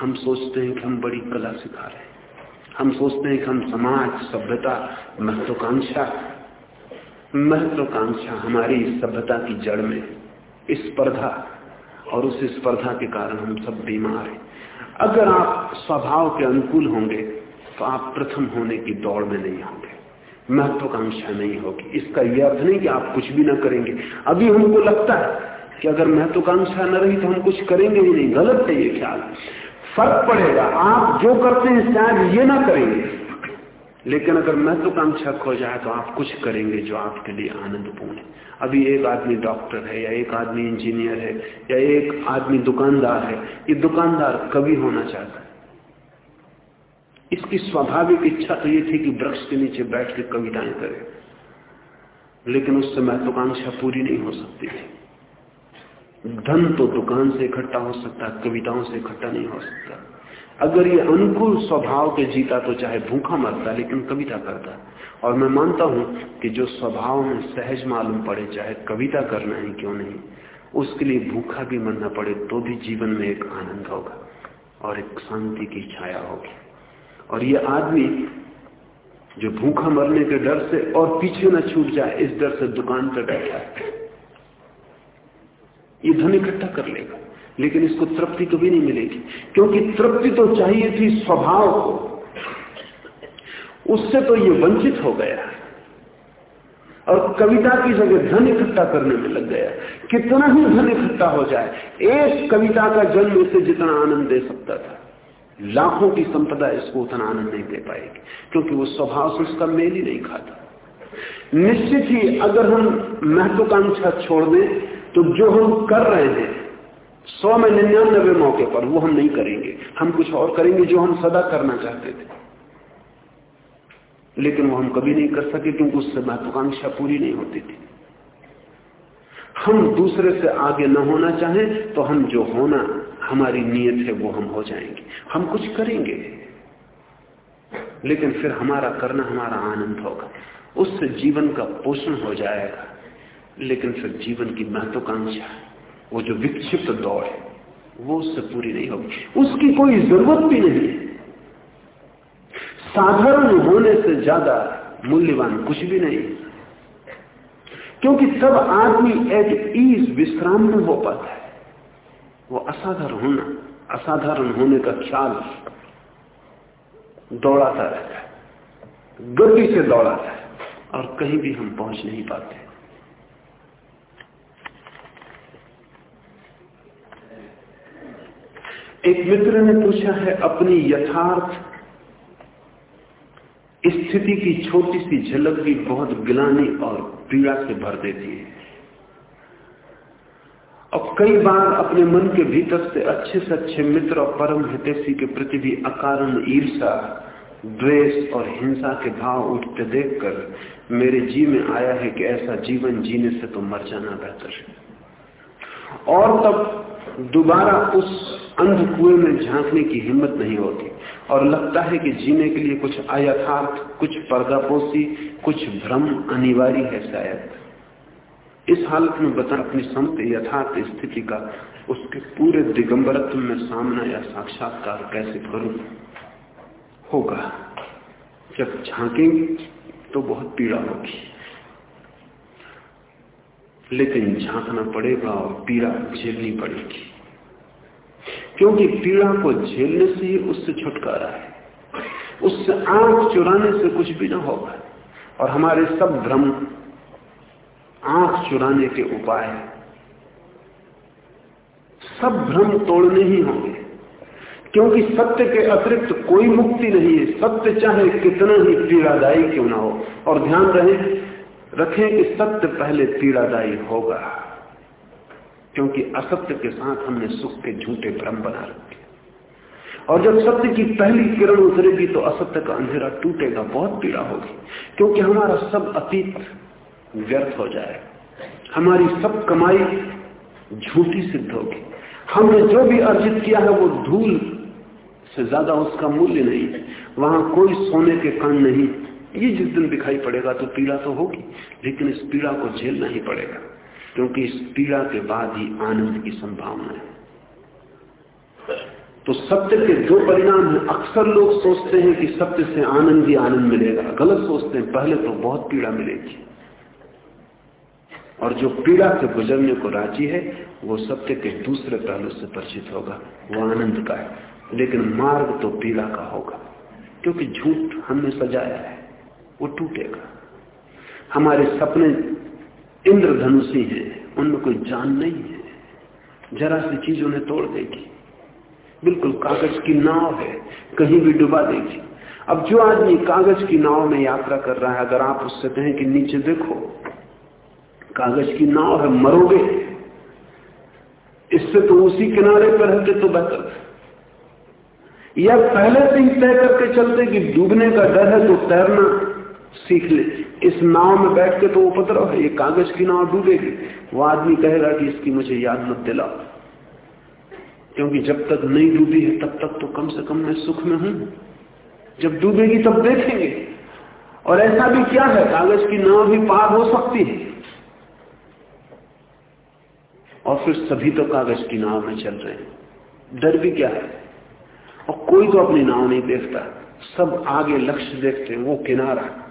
हम सोचते हैं कि हम बड़ी कला सिखा रहे हैं। हम सोचते हैं कि हम समाज, सभ्यता, महत्वाकांक्षा महत्वाकांक्षा हमारी सभ्यता की जड़ में स्पर्धा और उस स्पर्धा के कारण हम सब बीमार हैं। अगर आप स्वभाव के अनुकूल होंगे तो आप प्रथम होने की दौड़ में नहीं होंगे। महत्वाकांक्षा नहीं होगी। इसका यह अर्थ नहीं कि आप कुछ भी ना करेंगे। अभी हमको लगता है कि अगर महत्वाकांक्षा न रही तो हम कुछ करेंगे ही नहीं। गलत है ये ख्याल। फ़र्क पड़ेगा। आप जो करते हैं, शायद ये ना करेंगे। लेकिन अगर महत्वाकांक्षा खो जाए तो आप कुछ करेंगे जो आपके लिए आनंदपूर्ण है। अभी एक आदमी डॉक्टर है, या एक आदमी इंजीनियर है, या एक आदमी दुकानदार है, ये दुकानदार कभी होना चाहता है। इसकी स्वाभाविक इच्छा तो ये थी कि वृक्ष के नीचे बैठ के कविताएँ करे। लेकिन उससे महत्वाकांक्षा पूरी नहीं हो सकती थी। धन तो दुकान से इकट्ठा हो सकता है कविताओं से इकट्ठा नहीं हो सकता। अगर ये अनुकूल स्वभाव के जीता तो चाहे भूखा मरता, लेकिन कविता करता। और मैं मानता हूँ कि जो स्वभाव में सहज मालूम पड़े, चाहे कविता करना है क्यों नहीं, उसके लिए भूखा भी मरना पड़े तो भी जीवन में एक आनंद होगा और एक शांति की छाया होगी। और ये आदमी जो भूखा मरने के डर से और पीछे न छूट जाए, इस डर से दुकान पर बैठा है। ये धन इकट्ठा कर लेगा। लेकिन इसको तृप्ति कभी नहीं मिलेगी। क्योंकि तृप्ति तो चाहिए थी स्वभाव को। उससे तो ये वंचित हो गया। और कविता की जगह धन इकट्ठा करने में लग गया। कितना ही धन इकट्ठा हो जाए, एक कविता का जन्म इसे जितना आनंद दे सकता था। लाखों की संपदा इसको उतना आनंद नहीं दे पाएगी, क्योंकि वो स्वभाव से उसका मेल ही नहीं खाता। निश्चित ही अगर हम महत्वाकांक्षा छोड़ दें तो जो हम कर रहे हैं सौ में निन्यानबे मौके पर वो हम नहीं करेंगे। हम कुछ और करेंगे जो हम सदा करना चाहते थे। लेकिन वो हम कभी नहीं कर सके क्योंकि उससे महत्वाकांक्षा पूरी नहीं होती थी। हम दूसरे से आगे न होना चाहें तो हम जो होना, हमारी नीयत है वो हम हो जाएँगे। हम कुछ करेंगे। लेकिन फिर हमारा करना हमारा आनंद होगा। उससे जीवन का पोषण हो जाएगा। लेकिन फिर जीवन की महत्वाकांक्षा वो जो विक्षिप्त दौड़ है, वो उससे पूरी नहीं होगी। उसकी कोई ज़रूरत भी नहीं है। साधारण होने से ज़्यादा मूल्यवान कुछ भी नहीं। क्योंकि सब आदमी एट ईज विश्राम में हो पाता है। वो असाधारण होना, असाधारण होने का ख्याल दौड़ाता रहता है। गति से दौड़ाता है और कहीं भी हम पहुँच नहीं पाते। एक मित्र ने पूछा है अपनी यथार्थ स्थिति की छोटी सी झलक भी बहुत गिलानी और पीड़ा से भर देती है। और कई बार अपने मन के भीतर से अच्छे से अच्छे मित्र और परम हितेशी के प्रति भी अकारण ईर्षा द्वेष और हिंसा के भाव उठते देखकर मेरे जी में आया है कि ऐसा जीवन जीने से तो मर जाना बेहतर है। और तब दोबारा उस अंध कुएँ में झांकने की हिम्मत नहीं होती। और लगता है कि जीने के लिए कुछ अयथार्थ कुछ पर्दापोशी कुछ भ्रम अनिवार्य है शायद। इस हालत में बता अपनी संत यथार्थ स्थिति का, उसके पूरे दिगंबरत्व में सामना या साक्षात्कार कैसे करूँ? होगा। जब झांकेंगे तो बहुत पीड़ा होगी। लेकिन झांकना पड़ेगा और पीड़ा झेलनी पड़ेगी। क्योंकि पीड़ा को झेलने से ही उससे छुटकारा है। उससे आँख चुराने से कुछ भी ना होगा। और हमारे सब भ्रम आँख चुराने के उपाय सब भ्रम तोड़ने ही होंगे। क्योंकि सत्य के अतिरिक्त कोई मुक्ति नहीं है। सत्य चाहे कितना ही पीड़ादायी क्यों ना हो। और ध्यान रहे, रखें कि सत्य पहले पीड़ादायी होगा। क्योंकि असत्य के साथ हमने सुख के झूठे भ्रम बना रखे और जब सत्य की पहली किरण उतरेगी तो असत्य का अंधेरा टूटेगा, बहुत पीड़ा होगी, क्योंकि हमारा सब अतीत व्यर्थ हो जाए हमारी सब कमाई झूठी सिद्ध होगी। हमने जो भी अर्जित किया है वो धूल से ज़्यादा उसका मूल्य नहीं वहाँ कोई सोने के कण नहीं। ये जिस दिन दिखाई पड़ेगा तो पीड़ा तो होगी, लेकिन इस पीड़ा को झेलना ही पड़ेगा। क्योंकि इस पीड़ा के बाद ही आनंद की संभावना है। तो सत्य के दो परिणाम हैं, अक्सर लोग सोचते हैं कि सत्य से आनंद ही आनंद मिलेगा। गलत सोचते हैं, पहले तो बहुत पीड़ा मिलेगी। और जो पीड़ा से गुजरने को राज़ी है, वो सत्य के दूसरे पहलू से परिचित होगा। वो आनंद का है। लेकिन मार्ग तो पीड़ा का होगा। क्योंकि झूठ हमने सजाया है, वो टूटेगा। हमारे सपने इंद्रधनुषी है, उनमें कोई जान नहीं है। जरा सी चीज़ उन्हें तोड़ देगी। बिल्कुल कागज़ की नाव है, कहीं भी डुबा देगी। अब जो आदमी कागज़ की नाव में यात्रा कर रहा है, अगर आप उससे कहें कि नीचे देखो, कागज़ की नाव है, मरोगे। इससे तो उसी किनारे पर रहते तो बेहतर या पहले से ही तय करके चलते कि डूबने का डर है तो तैरना सीख ले। इस नाव में बैठ के तो उपद्रव है ये कागज़ की नाव डूबेगी। वो आदमी कहेगा कि इसकी मुझे याद मत दिलाओ। क्योंकि जब तक नहीं डूबी है, तब तक तो कम से कम मैं सुख में हूँ। जब डूबेगी, तब देखेंगे। और ऐसा भी क्या है, कागज़ की नाव भी पार हो सकती है। और फिर सभी तो कागज़ की नाव में चल रहे हैं। डर भी क्या है? और कोई तो अपनी नाव नहीं देखता। सब आगे लक्ष्य देखते हैं, वो किनारा।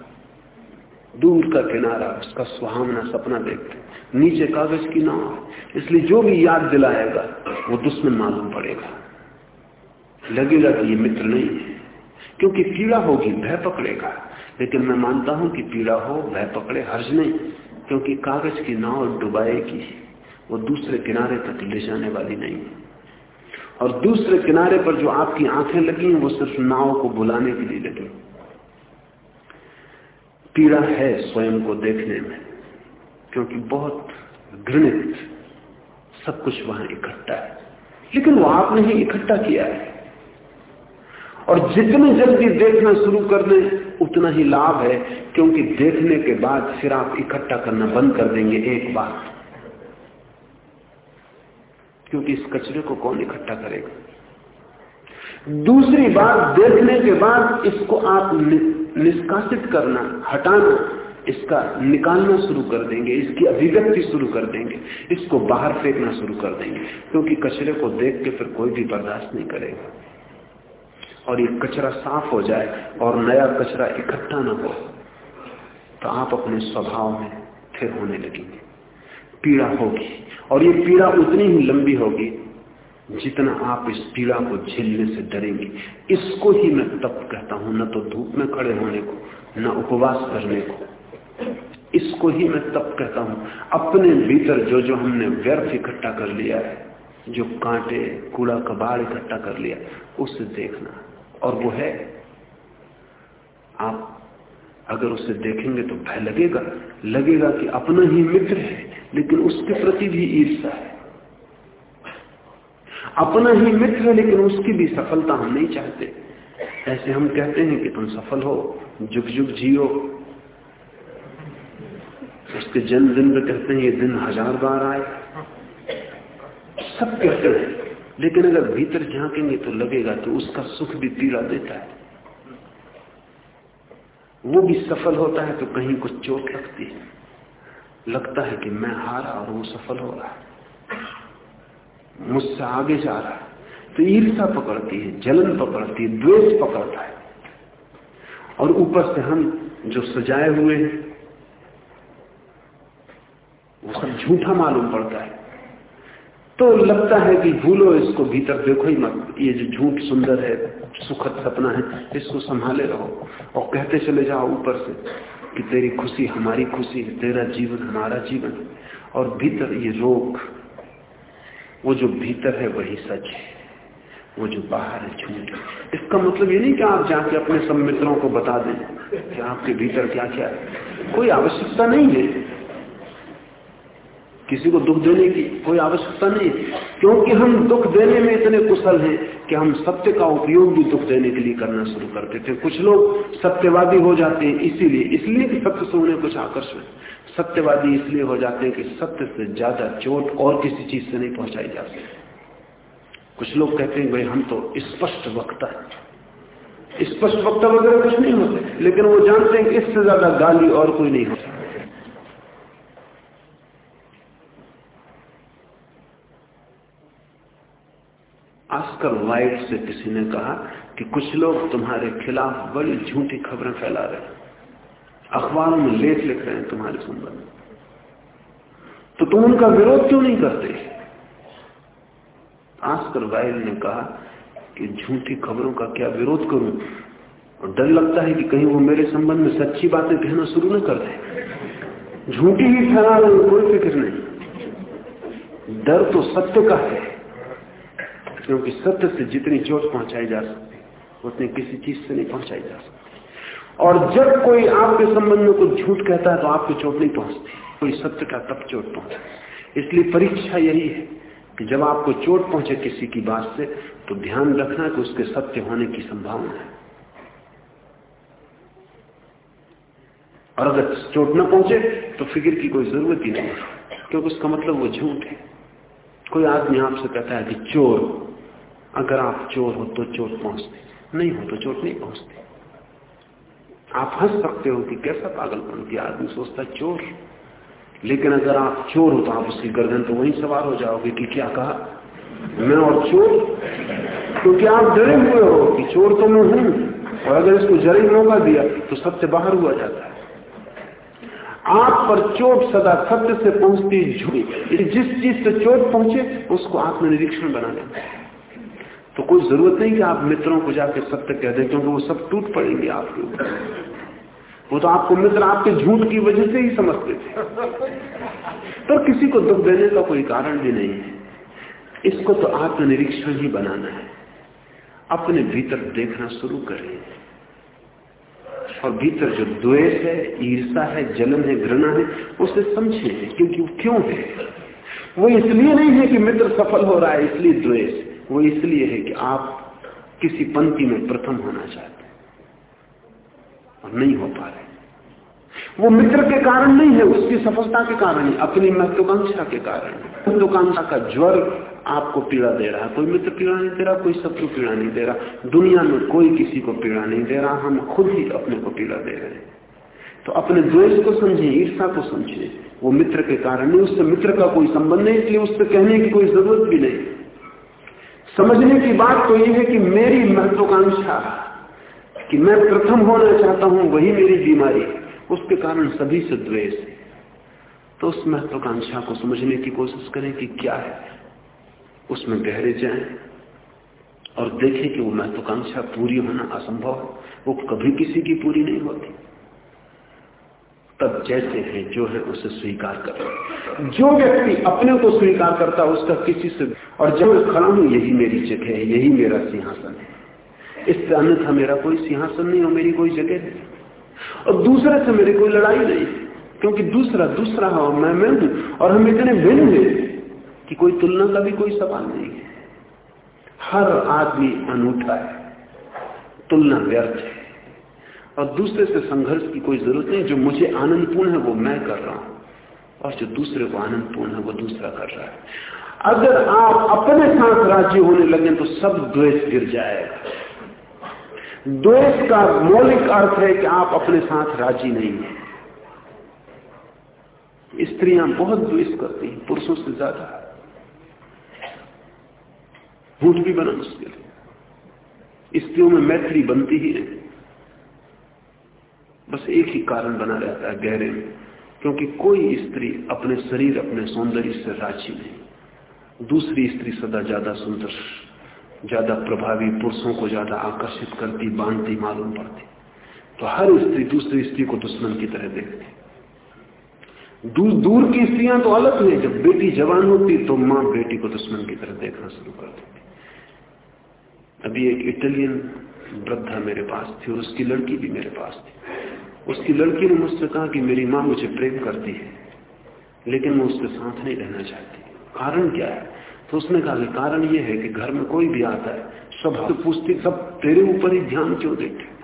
दूर का किनारा, उसका सुहावना सपना देखते नीचे कागज़ की नाव। इसलिए जो भी याद दिलाएगा, वो दुश्मन मालूम पड़ेगा। लगेगा कि ये मित्र नहीं है। क्योंकि पीड़ा होगी, भय पकड़ेगा। लेकिन मैं मानता हूँ कि पीड़ा हो, भय पकड़े, हर्ज नहीं। क्योंकि कागज़ की नाव डुबाएगी। वो दूसरे किनारे तक ले जाने वाली नहीं और दूसरे किनारे पर जो आपकी आँखें लगी वो सिर्फ़ नाव को बुलाने के लिए लगी पीड़ा है स्वयं को देखने में, क्योंकि बहुत घृणित सब कुछ वहाँ इकट्ठा है। लेकिन वो आपने ही इकट्ठा किया है। और जितने जल्दी देखना शुरू कर दें, उतना ही लाभ है, क्योंकि देखने के बाद फिर आप इकट्ठा करना बंद कर देंगे एक बार क्योंकि इस कचरे को कौन इकट्ठा करेगा? दूसरी बात देखने के बाद इसको आप निष्कासित करना, हटाना, इसका निकालना शुरू कर देंगे, इसकी अभिव्यक्ति शुरू कर देंगे, इसको बाहर फेंकना शुरू कर देंगे, क्योंकि कचरे को देख के फिर कोई भी बर्दाश्त नहीं करेगा। और ये कचरा साफ़ हो जाए और नया कचरा इकट्ठा ना हो तो आप अपने स्वभाव में फिर होने लगेंगे। पीड़ा होगी, और ये पीड़ा उतनी ही लंबी होगी जितना आप इस पीड़ा को झेलने से डरेंगे, इसको ही मैं तप कहता हूँ, न तो धूप में खड़े होने को, न उपवास करने को। इसको ही मैं तप कहता हूँ। अपने भीतर जो जो हमने व्यर्थ इकट्ठा कर लिया है, जो कांटे, कूड़ा, कबाड़ इकट्ठा कर लिया, उसे देखना। और वो है, आप अगर उसे देखेंगे तो भय लगेगा। लगेगा कि अपना ही मित्र है, लेकिन उसके प्रति भी ईर्षा है। अपना ही मित्र है, लेकिन उसकी भी सफलता हम नहीं चाहते। ऐसे हम कहते हैं कि तुम सफल हो, जुग जुग जियो। उसके जन्मदिन पे कहते हैं, ये दिन हज़ार बार आए। सब कहते हैं, लेकिन अगर भीतर झांकेंगे तो लगेगा तो उसका सुख भी पीड़ा देता है। वो भी सफल होता है तो कहीं कुछ चोट लगती है। लगता है कि मैं हारा और वो सफल हो रहा है। मुझसे आगे जा रहा है। तो ईर्षा पकड़ती है, जलन पकड़ती है, द्वेष पकड़ता है। और ऊपर से हम जो सजाए हुए हैं, वो सब झूठा मालूम पड़ता है। तो लगता है कि भूलो, इसको भीतर देखो ही मत। ये जो झूठ सुंदर है, सुखद सपना है, इसको संभाले रहो। और कहते चले जाओ ऊपर से कि तेरी खुशी हमारी खुशी है, तेरा जीवन हमारा जीवन और भीतर ये रोग वो जो भीतर है वही सच है। वो जो बाहर है झूठ इसका मतलब ये नहीं कि आप जाके अपने सब मित्रों को बता दें कि आपके भीतर क्या क्या है। कोई आवश्यकता नहीं है। किसी को दुख देने की कोई आवश्यकता नहीं, क्योंकि हम दुख देने में इतने कुशल हैं कि हम सत्य का उपयोग भी दुख देने के लिए करना शुरू कर देते हैं कुछ लोग सत्यवादी हो जाते हैं इसीलिए, इसलिए कि सत्य से उन्हें कुछ आकर्षण सत्यवादी इसलिए हो जाते हैं कि सत्य से ज़्यादा चोट और किसी चीज़ से नहीं पहुंचाई जा सकती। कुछ लोग कहते हैं, भाई, हम तो स्पष्ट वक्ता स्पष्ट वक्ता वगैरह कुछ नहीं होते, लेकिन वो जानते हैं कि इससे ज़्यादा गाली और कोई नहीं होता आजकल वाइट से किसी ने कहा कि कुछ लोग तुम्हारे खिलाफ बड़ी झूठी खबरें फैला रहे हैं। अखबारों में लेख लिख रहे हैं तुम्हारे संबंध तो तुम उनका विरोध क्यों नहीं करते? आजकल वाइल ने कहा कि झूठी खबरों का क्या विरोध करूँ? और डर लगता है कि कहीं वो मेरे संबंध में सच्ची बातें कहना शुरू न कर दे। झूठी ही फैला रहे कोई फ़िक्र नहीं। डर तो सत्य का है। क्योंकि सत्य से जितनी चोट पहुंचाई जा सकती उतनी किसी चीज़ से नहीं पहुंचाई जा सकती। और जब कोई आपके संबंध में कुछ झूठ कहता है तो आपको चोट नहीं पहुँचती। कोई सत्य का तब चोट पहुँचे इसलिए परीक्षा यही है कि जब आपको चोट पहुँचे किसी की बात से तो ध्यान रखना कि उसके सत्य होने की संभावना है। और अगर चोट न पहुँचे तो फ़िक्र की कोई ज़रूरत ही नहीं क्योंकि उसका मतलब वो झूठ है। कोई आदमी आपसे कहता है कि चोर अगर आप चोर हो तो चोट पहुँचते नहीं हो तो चोट नहीं पहुँचते। आप हंस सकते हो कि कैसा पागलपन की आदमी सोचता चोर। लेकिन अगर आप चोर हो तो आप उसकी गर्दन तो वहीं सवार हो जाओगे कि क्या कहा? मैं और चोर? क्योंकि तो आप डरे हुए हो कि चोर तो मैं हूँ, और अगर इसको जरा मौका दिया तो सत्य बाहर हुआ जाता है। आप पर चोट सदा सत्य से पहुँचती झूठी जिस चीज़ से चोट पहुँचे, उसको आत्मनिरीक्षण बना लेते हैं। तो कोई ज़रूरत नहीं कि आप मित्रों को जाके सत्य कह दें, क्योंकि वो सब टूट पड़ेंगे आपके ऊपर। वो तो आपको मित्र आपके झूठ की वजह से ही समझते थे। पर किसी को दुख देने का कोई कारण भी नहीं है। इसको तो आत्मनिरीक्षण ही बनाना है। अपने भीतर देखना शुरू करें। और भीतर जो द्वेष है ईर्षा है, जलन है, घृणा है, उसे समझे, क्योंकि क्यों है? वो इसलिए नहीं है कि मित्र सफल हो रहा है, इसलिए द्वेष वो इसलिए है कि आप किसी पंक्ति में प्रथम होना चाहते हैं और नहीं हो पा रहे वो मित्र के कारण नहीं है, उसकी सफलता के कारण है अपनी महत्वाकांक्षा के कारण महत्वाकांक्षा का ज्वर आपको पीड़ा दे रहा है। कोई मित्र पीड़ा नहीं दे रहा, कोई शत्रु पीड़ा नहीं दे रहा। दुनिया में कोई किसी को पीड़ा नहीं दे रहा, हम खुद ही अपने को पीड़ा दे रहे हैं। तो अपने द्वेष को समझे ईर्षा को समझे। वो मित्र के कारण नहीं, उससे मित्र का कोई संबंध नहीं, इसलिए उससे कहने की कोई ज़रूरत भी नहीं। समझने की बात तो यह है कि मेरी महत्वाकांक्षा कि मैं प्रथम होना चाहता हूँ, वही मेरी बीमारी। उसके कारण सभी से द्वेष तो उस महत्वाकांक्षा को समझने की कोशिश करें कि क्या है। उसमें गहरे जाएँ और देखें कि वो महत्वाकांक्षा पूरी होना असंभव है। वो कभी किसी की पूरी नहीं होती। तब जैसे है, जो है उसे स्वीकार कर जो व्यक्ति अपने को स्वीकार करता है, उसका किसी से और जब खड़ा हूँ यही मेरी जगह है, यही मेरा सिंहासन है। इससे अन्यथा मेरा कोई सिंहासन नहीं और मेरी कोई जगह नहीं। और दूसरे से मेरी कोई लड़ाई नहीं, क्योंकि दूसरा दूसरा है और मैं मैं हूँ, और हम इतने भिन्न हैं कि कोई तुलना का भी कोई सवाल नहीं है। हर आदमी अनूठा है, तुलना व्यर्थ है। और दूसरे से संघर्ष की कोई ज़रूरत नहीं, जो मुझे आनंदपूर्ण है वो मैं कर रहा हूँ। और जो दूसरे को आनंदपूर्ण है वो दूसरा कर रहा है। अगर आप अपने साथ राज्य होने लगे तो सब द्वेष गिर जाएगा। द्वेष का मौलिक अर्थ है कि आप अपने साथ राज़ी नहीं है। स्त्रियाँ बहुत द्वेष करती हैं, पुरुषों से ज़्यादा। झूठ भी बना मुश्किल। स्त्रियों में मैत्री बनती ही नहीं। बस एक ही कारण बना रहता है गहरे में, क्योंकि कोई स्त्री अपने शरीर, अपने सौंदर्य से राज़ी नहीं। दूसरी स्त्री सदा ज़्यादा सुंदर, ज़्यादा प्रभावी, पुरुषों को ज़्यादा आकर्षित करती, बांधती, मालूम पड़ती। तो हर स्त्री दूसरी स्त्री को दुश्मन की तरह देखती। दूर दूर की स्त्रियाँ तो अलग है। जब बेटी जवान होती तो माँ बेटी को दुश्मन की तरह देखना शुरू कर देती। अभी एक इटालियन वृद्धा मेरे पास थी और उसकी लड़की भी मेरे पास थी। उसकी लड़की ने मुझसे कहा कि मेरी माँ मुझे प्रेम करती है, लेकिन मैं उसके साथ नहीं रहना चाहती। कारण क्या है? तो उसने कहा कि कारण यह है कि घर में कोई भी आता है, सब तो पूछती, सब तेरे ऊपर ही ध्यान क्यों देते?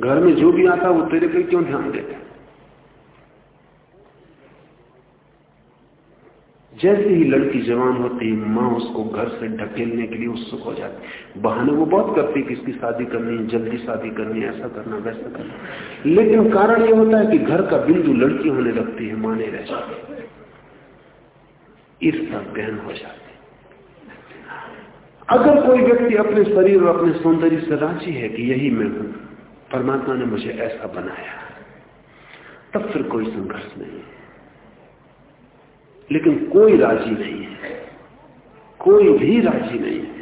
घर में जो भी आता है, वो तेरे पर क्यों ध्यान देते जैसे ही लड़की जवान होती है, माँ उसको घर से ढकेलने के लिए उत्सुक हो जाती बहाने वो बहुत करती है कि इसकी शादी करनी है, जल्दी शादी करनी है, ऐसा करना, वैसा करना। लेकिन कारण ये होता है कि घर का बिंदु लड़की होने लगती है माने रह जाती। ईर्षा गहन हो जाती अगर कोई व्यक्ति अपने शरीर और अपने सौंदर्य से राज़ी है कि यही मैं हूँ, परमात्मा ने मुझे ऐसा बनाया, तब फिर कोई संघर्ष नहीं है। लेकिन कोई राज़ी नहीं है। कोई भी राज़ी नहीं है।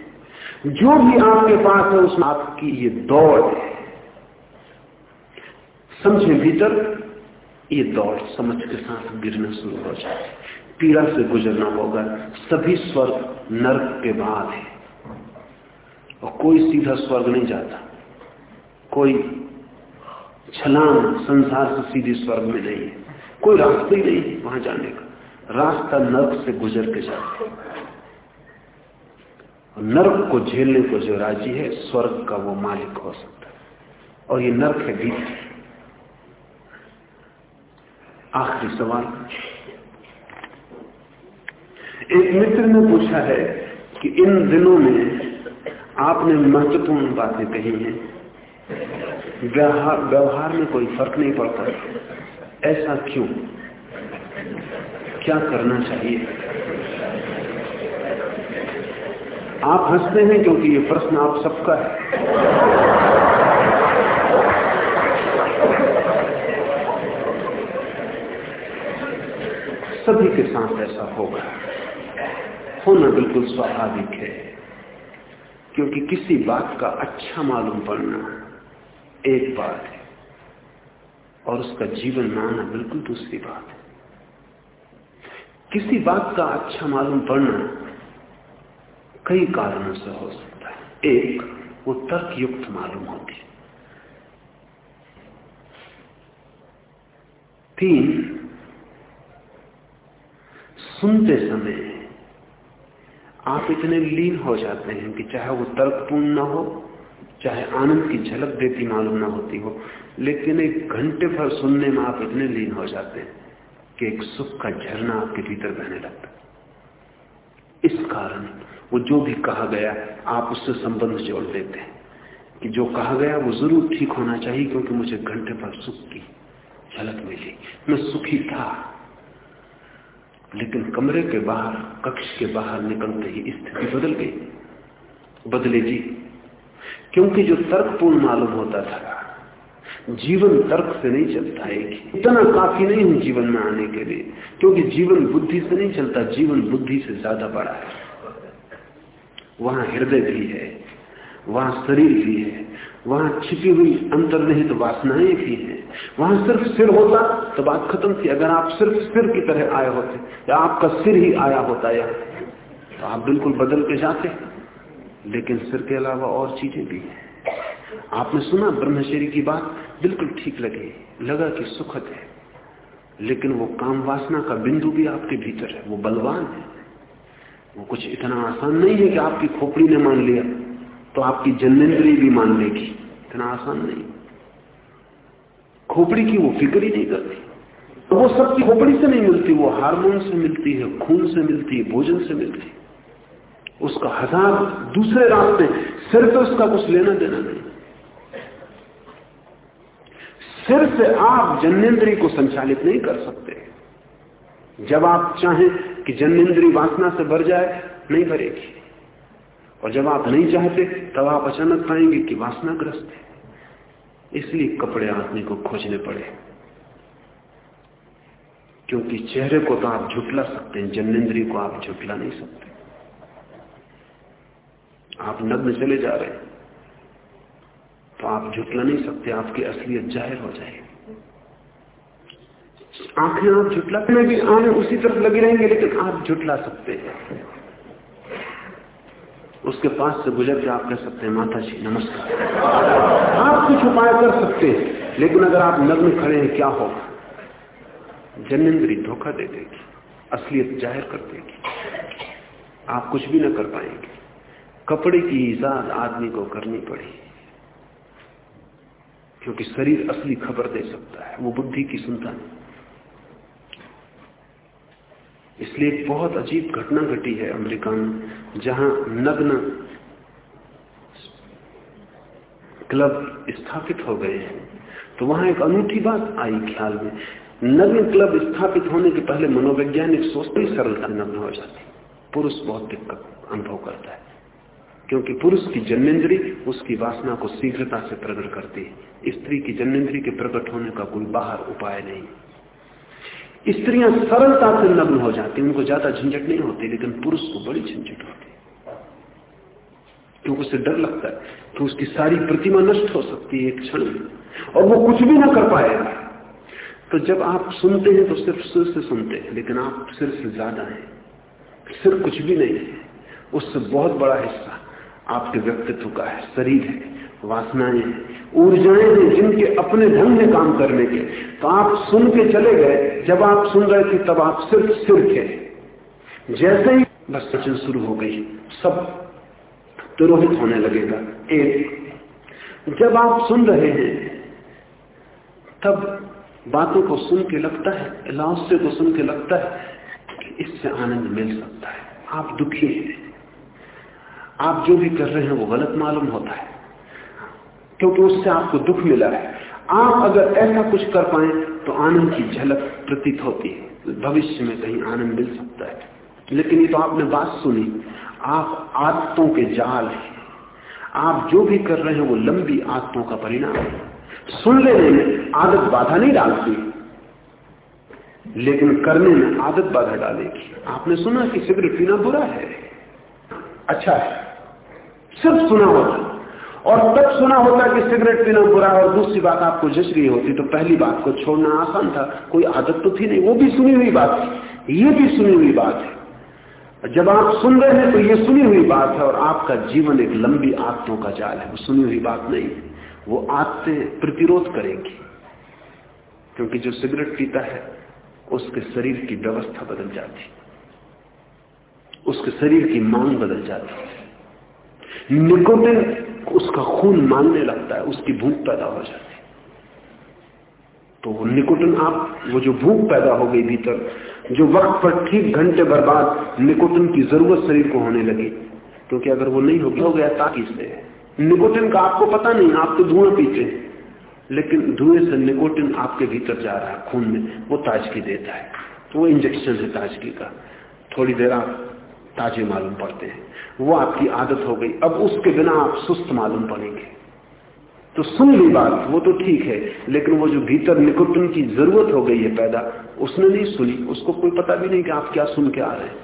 जो भी आपके पास है, उसमें आपकी ये दौड़ है। समझे भीतर, ये दौड़ समझ के साथ गिरना शुरू हो जाए। पीड़ा से गुजरना होगा। सभी स्वर्ग नर्क के बाद है। और कोई सीधा स्वर्ग नहीं जाता। कोई छलांग संसार से सीधी स्वर्ग में नहीं है। कोई रास्ता ही नहीं है वहाँ जाने का। रास्ता नर्क से गुजर के जाते नर्क को झेलने को जो राज़ी है, स्वर्ग का वो मालिक हो सकता है। और ये नर्क है भीतर। आखिरी सवाल। एक मित्र ने पूछा है कि इन दिनों में आपने महत्वपूर्ण बातें कही हैं। व्यवहार में कोई फ़र्क नहीं पड़ता। ऐसा क्यों? क्या करना चाहिए? आप हँसते हैं क्योंकि ये प्रश्न आप सबका है। सभी के साथ ऐसा होगा। होना बिल्कुल स्वाभाविक है, क्योंकि किसी बात का अच्छा मालूम पड़ना एक बात है, और उसका जीवन में आना बिल्कुल दूसरी बात है। किसी बात का अच्छा मालूम पड़ना कई कारणों से हो सकता है। एक, वो तर्क युक्त मालूम होती तीन, सुनते समय आप इतने लीन हो जाते हैं कि चाहे वो तर्कपूर्ण ना हो, चाहे आनंद की झलक देती मालूम ना होती हो, लेकिन एक घंटे भर सुनने में आप इतने लीन हो जाते हैं। कि एक सुख का झरना आपके भीतर बहने लगता इस कारण वो जो भी कहा गया, आप उससे संबंध जोड़ देते हैं कि जो कहा गया, वो ज़रूर ठीक होना चाहिए क्योंकि मुझे घंटे पर सुख की झलक मिली। मैं सुखी था। लेकिन कमरे के बाहर, कक्ष के बाहर निकलते ही स्थिति बदल गई। बदले जी, क्योंकि जो तर्कपूर्ण मालूम होता था जीवन तर्क से नहीं चलता है इतना काफ़ी नहीं है जीवन में आने के लिए, क्योंकि जीवन बुद्धि से नहीं चलता, जीवन बुद्धि से ज़्यादा बड़ा है। वहाँ हृदय भी है, वहाँ शरीर भी है, वहाँ छिपी हुई अंतर्निहित तो वासनाएँ भी हैं। वहाँ सिर्फ़ सिर होता तो बात खत्म थी। अगर आप सिर्फ़ सिर की तरह आए होते या आपका सिर ही आया होता या तो आप बिल्कुल बदल के जाते, लेकिन सिर के अलावा और चीज़ें भी हैं। आपने सुना ब्रह्मचरी की बात? बिल्कुल ठीक लगी। लगा कि सुखद है। लेकिन वो काम वासना का बिंदु भी आपके भीतर है। वो बलवान है। वो कुछ इतना आसान नहीं है कि आपकी खोपड़ी ने मान लिया तो आपकी जन्मेंद्री भी मान लेगी। इतना आसान नहीं। खोपड़ी की वो फ़िक्र ही नहीं करती। तो वो सब खोपड़ी से नहीं मिलती, वो हार्मोन से मिलती है, खून से मिलती है, भोजन से मिलती है। उसका हज़ार दूसरे रास्ते सिर्फ़ उसका कुछ लेना देना नहीं। सिर से आप जन्मेंद्री को संचालित नहीं कर सकते। जब आप चाहें कि जन्मेंद्री वासना से भर जाए, नहीं भरेगी। और जब आप नहीं चाहते, तब आप अचानक पाएँगे कि वासनाग्रस्त है। इसलिए कपड़े आदमी को खोजने पड़े। क्योंकि चेहरे को तो आप झुटला सकते हैं, जन्मेंद्री को आप झुटला नहीं सकते। आप नग्न चले जा रहे हैं। तो आप झुटला नहीं सकते, आपकी असलियत ज़ाहिर हो जाएगी। आँखें आप झुटला में भी आने उसी तरफ़ लगी रहेंगे, लेकिन आप झुटला सकते हैं। उसके पास से गुजर के आप कह सकते हैं माता जी नमस्कार। आप कुछ उपाय कर सकते हैं, लेकिन अगर आप नग्न खड़े हैं, क्या होगा? जन्मेंद्री धोखा दे देगी, असलियत ज़ाहिर कर देगी। आप कुछ भी ना कर पाएँगे। कपड़े की ईजाद आदमी को करनी पड़ी क्योंकि शरीर असली खबर दे सकता है, वो बुद्धि की सुनता नहीं। इसलिए एक बहुत अजीब घटना घटी है अमेरिका में, जहाँ नग्न क्लब स्थापित हो गए हैं। तो वहाँ एक अनूठी बात आई ख्याल में, नग्न क्लब स्थापित होने के पहले मनोवैज्ञानिक सोचते ही सरलता नग्न हो जाती। पुरुष बहुत दिक्कत अनुभव करता है। क्योंकि पुरुष की जन्मेंद्री उसकी वासना को शीघ्रता से प्रकट करती है। स्त्री की जन्मेंद्री के प्रकट होने का कोई बाहर उपाय नहीं। स्त्रियाँ सरलता से नग्न हो जाती उनको ज़्यादा झंझट नहीं होती, लेकिन पुरुष को बड़ी झंझट होती क्योंकि उसे डर लगता है तो उसकी सारी प्रतिमा नष्ट हो सकती है एक क्षण में, और वो कुछ भी ना कर पाएगा। तो जब आप सुनते हैं तो सिर्फ़ सिर से सुनते हैं, लेकिन आप सिर से ज़्यादा हैं, सिर कुछ भी नहीं है। उससे बहुत बड़ा हिस्सा आपके व्यक्तित्व का है, शरीर है, वासनाएँ ऊर्जाएँ हैं जिनके अपने ढंग में काम करने के। तो आप सुन के चले गए, जब आप सुन रहे थे, तब आप सिर्फ़ सिर थे जैसे ही बस शुरू हो गई, सब तुरोहित होने लगेगा। एक, जब आप सुन रहे हैं, तब बातों को सुन के लगता है लाउस्य को सुन के लगता है कि इससे आनंद मिल सकता है। आप दुखी हैं। आप जो भी कर रहे हैं वो गलत मालूम होता है। क्योंकि उससे आपको दुख मिला है। आप अगर ऐसा कुछ कर पाए तो आनंद की झलक प्रतीत होती है। भविष्य में कहीं आनंद मिल सकता है। लेकिन ये तो आपने बात सुनी, आप आदतों के जाल हैं। आप जो भी कर रहे हैं, वो लंबी आदतों का परिणाम है। सुन लेने में आदत बाधा नहीं डालती, लेकिन करने में आदत बाधा डालेगी। आपने सुना कि सिगरेट पीना बुरा है? अच्छा है। सिर्फ़ सुना होता। और तब सुना होता कि सिगरेट पीना बुरा है और दूसरी बात आपको जच रही होती तो पहली बात को छोड़ना आसान था, कोई आदत तो थी नहीं, वो भी सुनी हुई बात थी, ये भी सुनी हुई बात है। जब आप सुन रहे हैं तो ये सुनी हुई बात है और आपका जीवन एक लंबी आदतों का जाल है, वो सुनी हुई बात नहीं है, वो आदतें प्रतिरोध करेंगी। क्योंकि जो सिगरेट पीता है, उसके शरीर की व्यवस्था बदल जाती, उसके शरीर की मांग बदल जाती। है निकोटिन उसका खून मांगने लगता है, उसकी भूख पैदा हो जाती तो निकोटिन आप, वो जो भूख पैदा हो गई भीतर, जो वक्त पर ठीक घंटे भर बाद निकोटिन की ज़रूरत शरीर को होने लगी, क्योंकि अगर वो नहीं होगी, हो गया ताकि से। निकोटिन का आपको पता नहीं, आप तो धुआँ पीते हैं। लेकिन धुएँ से निकोटिन आपके भीतर जा रहा है, खून में, वो ताजगी देता है। तो वो इंजेक्शन है ताजगी का। थोड़ी देर आप ताजे मालूम पड़ते हैं। वो आपकी आदत हो गई। अब उसके बिना आप सुस्त मालूम पड़ेंगे। तो सुन ली बात, वो तो ठीक है, लेकिन वो जो भीतर निकोटिन की ज़रूरत हो गई है पैदा, उसने नहीं सुनी। उसको कोई पता भी नहीं कि आप क्या सुन के आ रहे हैं।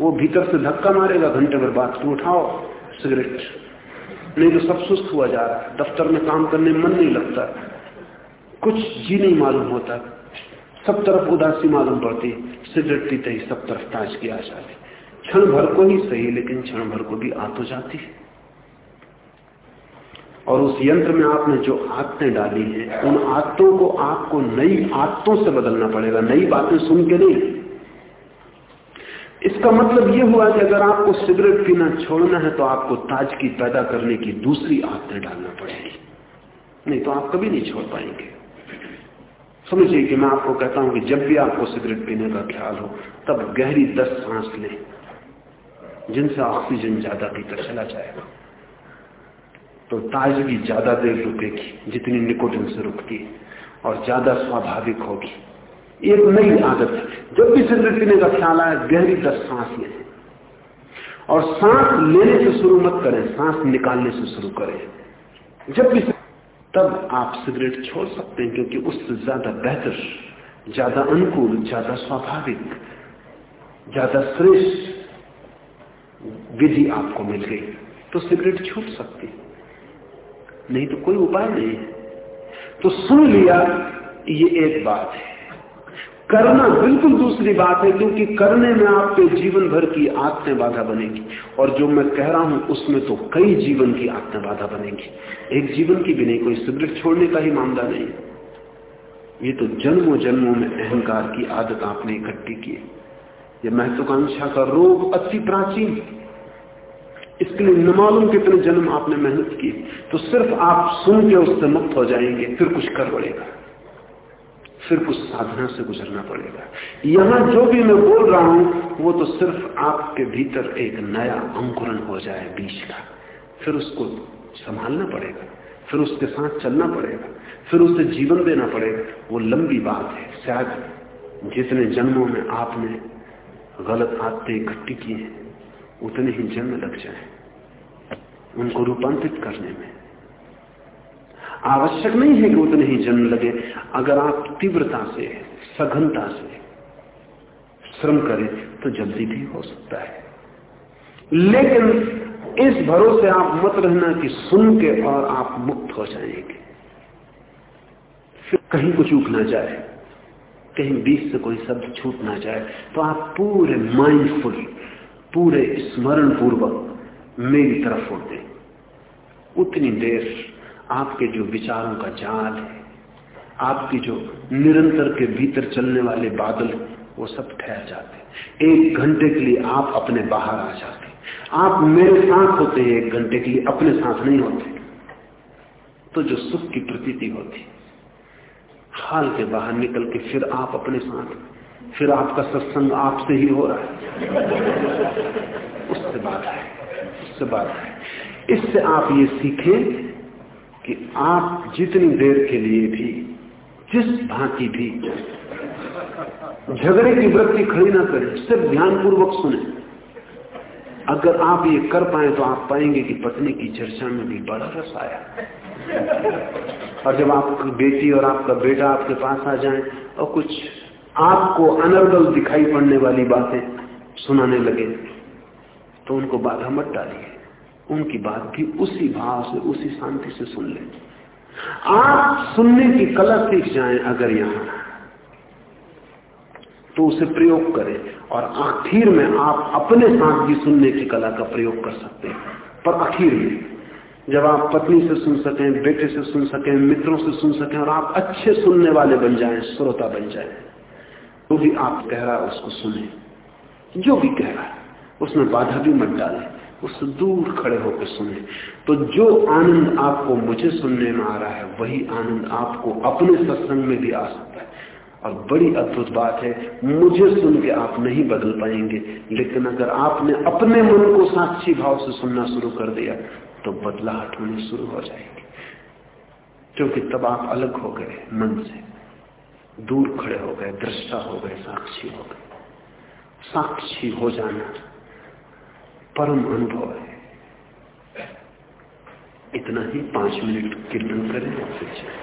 वो भीतर से धक्का मारेगा, घंटे भर बाद तो उठाओ, सिगरेट। नहीं तो सब सुस्त हुआ जा रहा है। दफ्तर में काम करने मन नहीं लगता। कुछ जी नहीं मालूम होता। सब तरफ़ उदासी मालूम पड़ती। सिगरेट पीते ही सब तरफ़ ताजगी आ जाती। क्षण भर को ही सही, लेकिन क्षण भर को भी आ तो जाती है। और उस यंत्र में आपने जो आदतें डाली हैं, उन आदतों को आपको नई आदतों से बदलना पड़ेगा, नई बातें सुन के नहीं। इसका मतलब यह हुआ कि अगर आपको सिगरेट पीना छोड़ना है तो आपको ताजगी पैदा करने की दूसरी आदतें डालना पड़ेगी। नहीं तो आप कभी नहीं छोड़ पाएँगे। समझिए कि मैं आपको कहता हूँ कि जब भी आपको सिगरेट पीने का ख्याल हो, तब गहरी दस सांस लें। जिनसे ऑक्सीजन ज़्यादा भीतर चला जाएगा। तो ताजगी ज़्यादा देर रुकेगी, जितनी निकोटिन से रुकती है, और ज़्यादा स्वाभाविक होगी। एक नई आदत है। जब भी सिगरेट पीने का ख्याल आए गहरी दस सांस लें। और सांस लेने से शुरू मत करें, सांस निकालने से शुरू करें। जब भी तब आप सिगरेट छोड़ सकते हैं, क्योंकि उससे ज़्यादा बेहतर, ज़्यादा अनुकूल, ज़्यादा स्वाभाविक, ज़्यादा श्रेष्ठ विधि आपको मिल गई तो सिगरेट छूट सकती। नहीं तो कोई उपाय नहीं है। तो सुन लिया, ये एक बात है। करना बिल्कुल दूसरी बात है, क्योंकि करने में आपके जीवन भर की आत्में बाधा बनेगी। और जो मैं कह रहा हूँ, उसमें तो कई जीवन की आत्में बाधा बनेगी। एक जीवन की भी नहीं, कोई सिगरेट छोड़ने का ही मामला नहीं। ये तो जन्मों जन्मों में अहंकार की आदत आपने इकट्ठी की ये महत्वाकांक्षा का रोग अति प्राचीन। इसके लिए न मालूम कितने जन्म आपने मेहनत की तो सिर्फ़ आप सुन के उससे मुक्त हो जाएँगे, फिर कुछ कर पड़ेगा। फिर कुछ साधना से गुजरना पड़ेगा। यहाँ जो भी मैं बोल रहा हूँ, वो तो सिर्फ़ आपके भीतर एक नया अंकुरन हो जाए बीज का। फिर उसको संभालना पड़ेगा, फिर उसके साथ चलना पड़ेगा, फिर उसे जीवन देना पड़ेगा। वो लंबी बात है, शायद जितने जन्मों में आपने गलत आदतें इकट्ठी की हैं, उतने ही जन्म लग जाए उनको रूपांतरित करने में। आवश्यक नहीं है कि उतने ही जन्म लगे, अगर आप तीव्रता से, सघनता से श्रम करें तो जल्दी भी हो सकता है। लेकिन इस भरोसे आप मत रहना कि सुन के और आप मुक्त हो जाएँगे। फिर कहीं कुछ चूक ना जाए। कहीं बीच से कोई शब्द छूट ना जाए तो आप पूरे माइंडफुल पूरे स्मरण पूर्वक मेरी तरफ़ होते उतनी देर आपके जो विचारों का जाल है, आपकी जो निरंतर के भीतर चलने वाले बादल वो सब ठहर जाते एक घंटे के लिए आप अपने बाहर आ जाते आप मेरे साथ होते हैं, एक घंटे के लिए अपने साथ नहीं होते। तो जो सुख की प्रतीति होती हाल के बाहर निकल के फिर आप अपने साथ, फिर आपका सत्संग आपसे ही हो रहा है। उससे बात है, उससे बात है। इससे आप ये सीखें कि आप जितनी देर के लिए भी, जिस भांति भी झगड़े की वृत्ति खड़ी ना करें, सिर्फ़ ध्यानपूर्वक सुने। अगर आप ये कर पाए तो आप पाएँगे कि पत्नी की चर्चा में भी बड़ा रस आया। और जब आपकी बेटी और आपका बेटा आपके पास आ जाए और कुछ आपको अनर्गल दिखाई पड़ने वाली बातें सुनाने लगे तो उनको बाधा मत डालिए। उनकी बात भी उसी भाव से, उसी शांति से सुन ले। आप सुनने की कला सीख जाए अगर यहाँ तो उसे प्रयोग करें। और आखिर में आप अपने साथ भी सुनने की कला का प्रयोग कर सकते हैं। पर आखिर में, जब आप पत्नी से सुन सकें, बेटे से सुन सकें, मित्रों से सुन सकें और आप अच्छे सुनने वाले बन जाएँ, श्रोता बन जाएँ तो भी आप कह रहा है उसको सुने। जो भी कह रहा है, उसमें बाधा भी मत डालें उससे दूर खड़े होकर सुने। तो जो आनंद आपको मुझे सुनने में आ रहा है, वही आनंद आपको अपने सत्संग में भी आ सकता है। और बड़ी अद्भुत बात है, मुझे सुन के आप नहीं बदल पाएँगे। लेकिन अगर आपने अपने मन को साक्षी भाव से सुनना शुरू कर दिया तो बदलाहट होनी शुरू हो जाएगी। क्योंकि तब आप अलग हो गए मन से। दूर खड़े हो गए, दृष्टा हो गए, साक्षी हो गए। साक्षी हो जाना परम अनुभव है। इतना ही पाँच मिनट कीर्तन करें फिर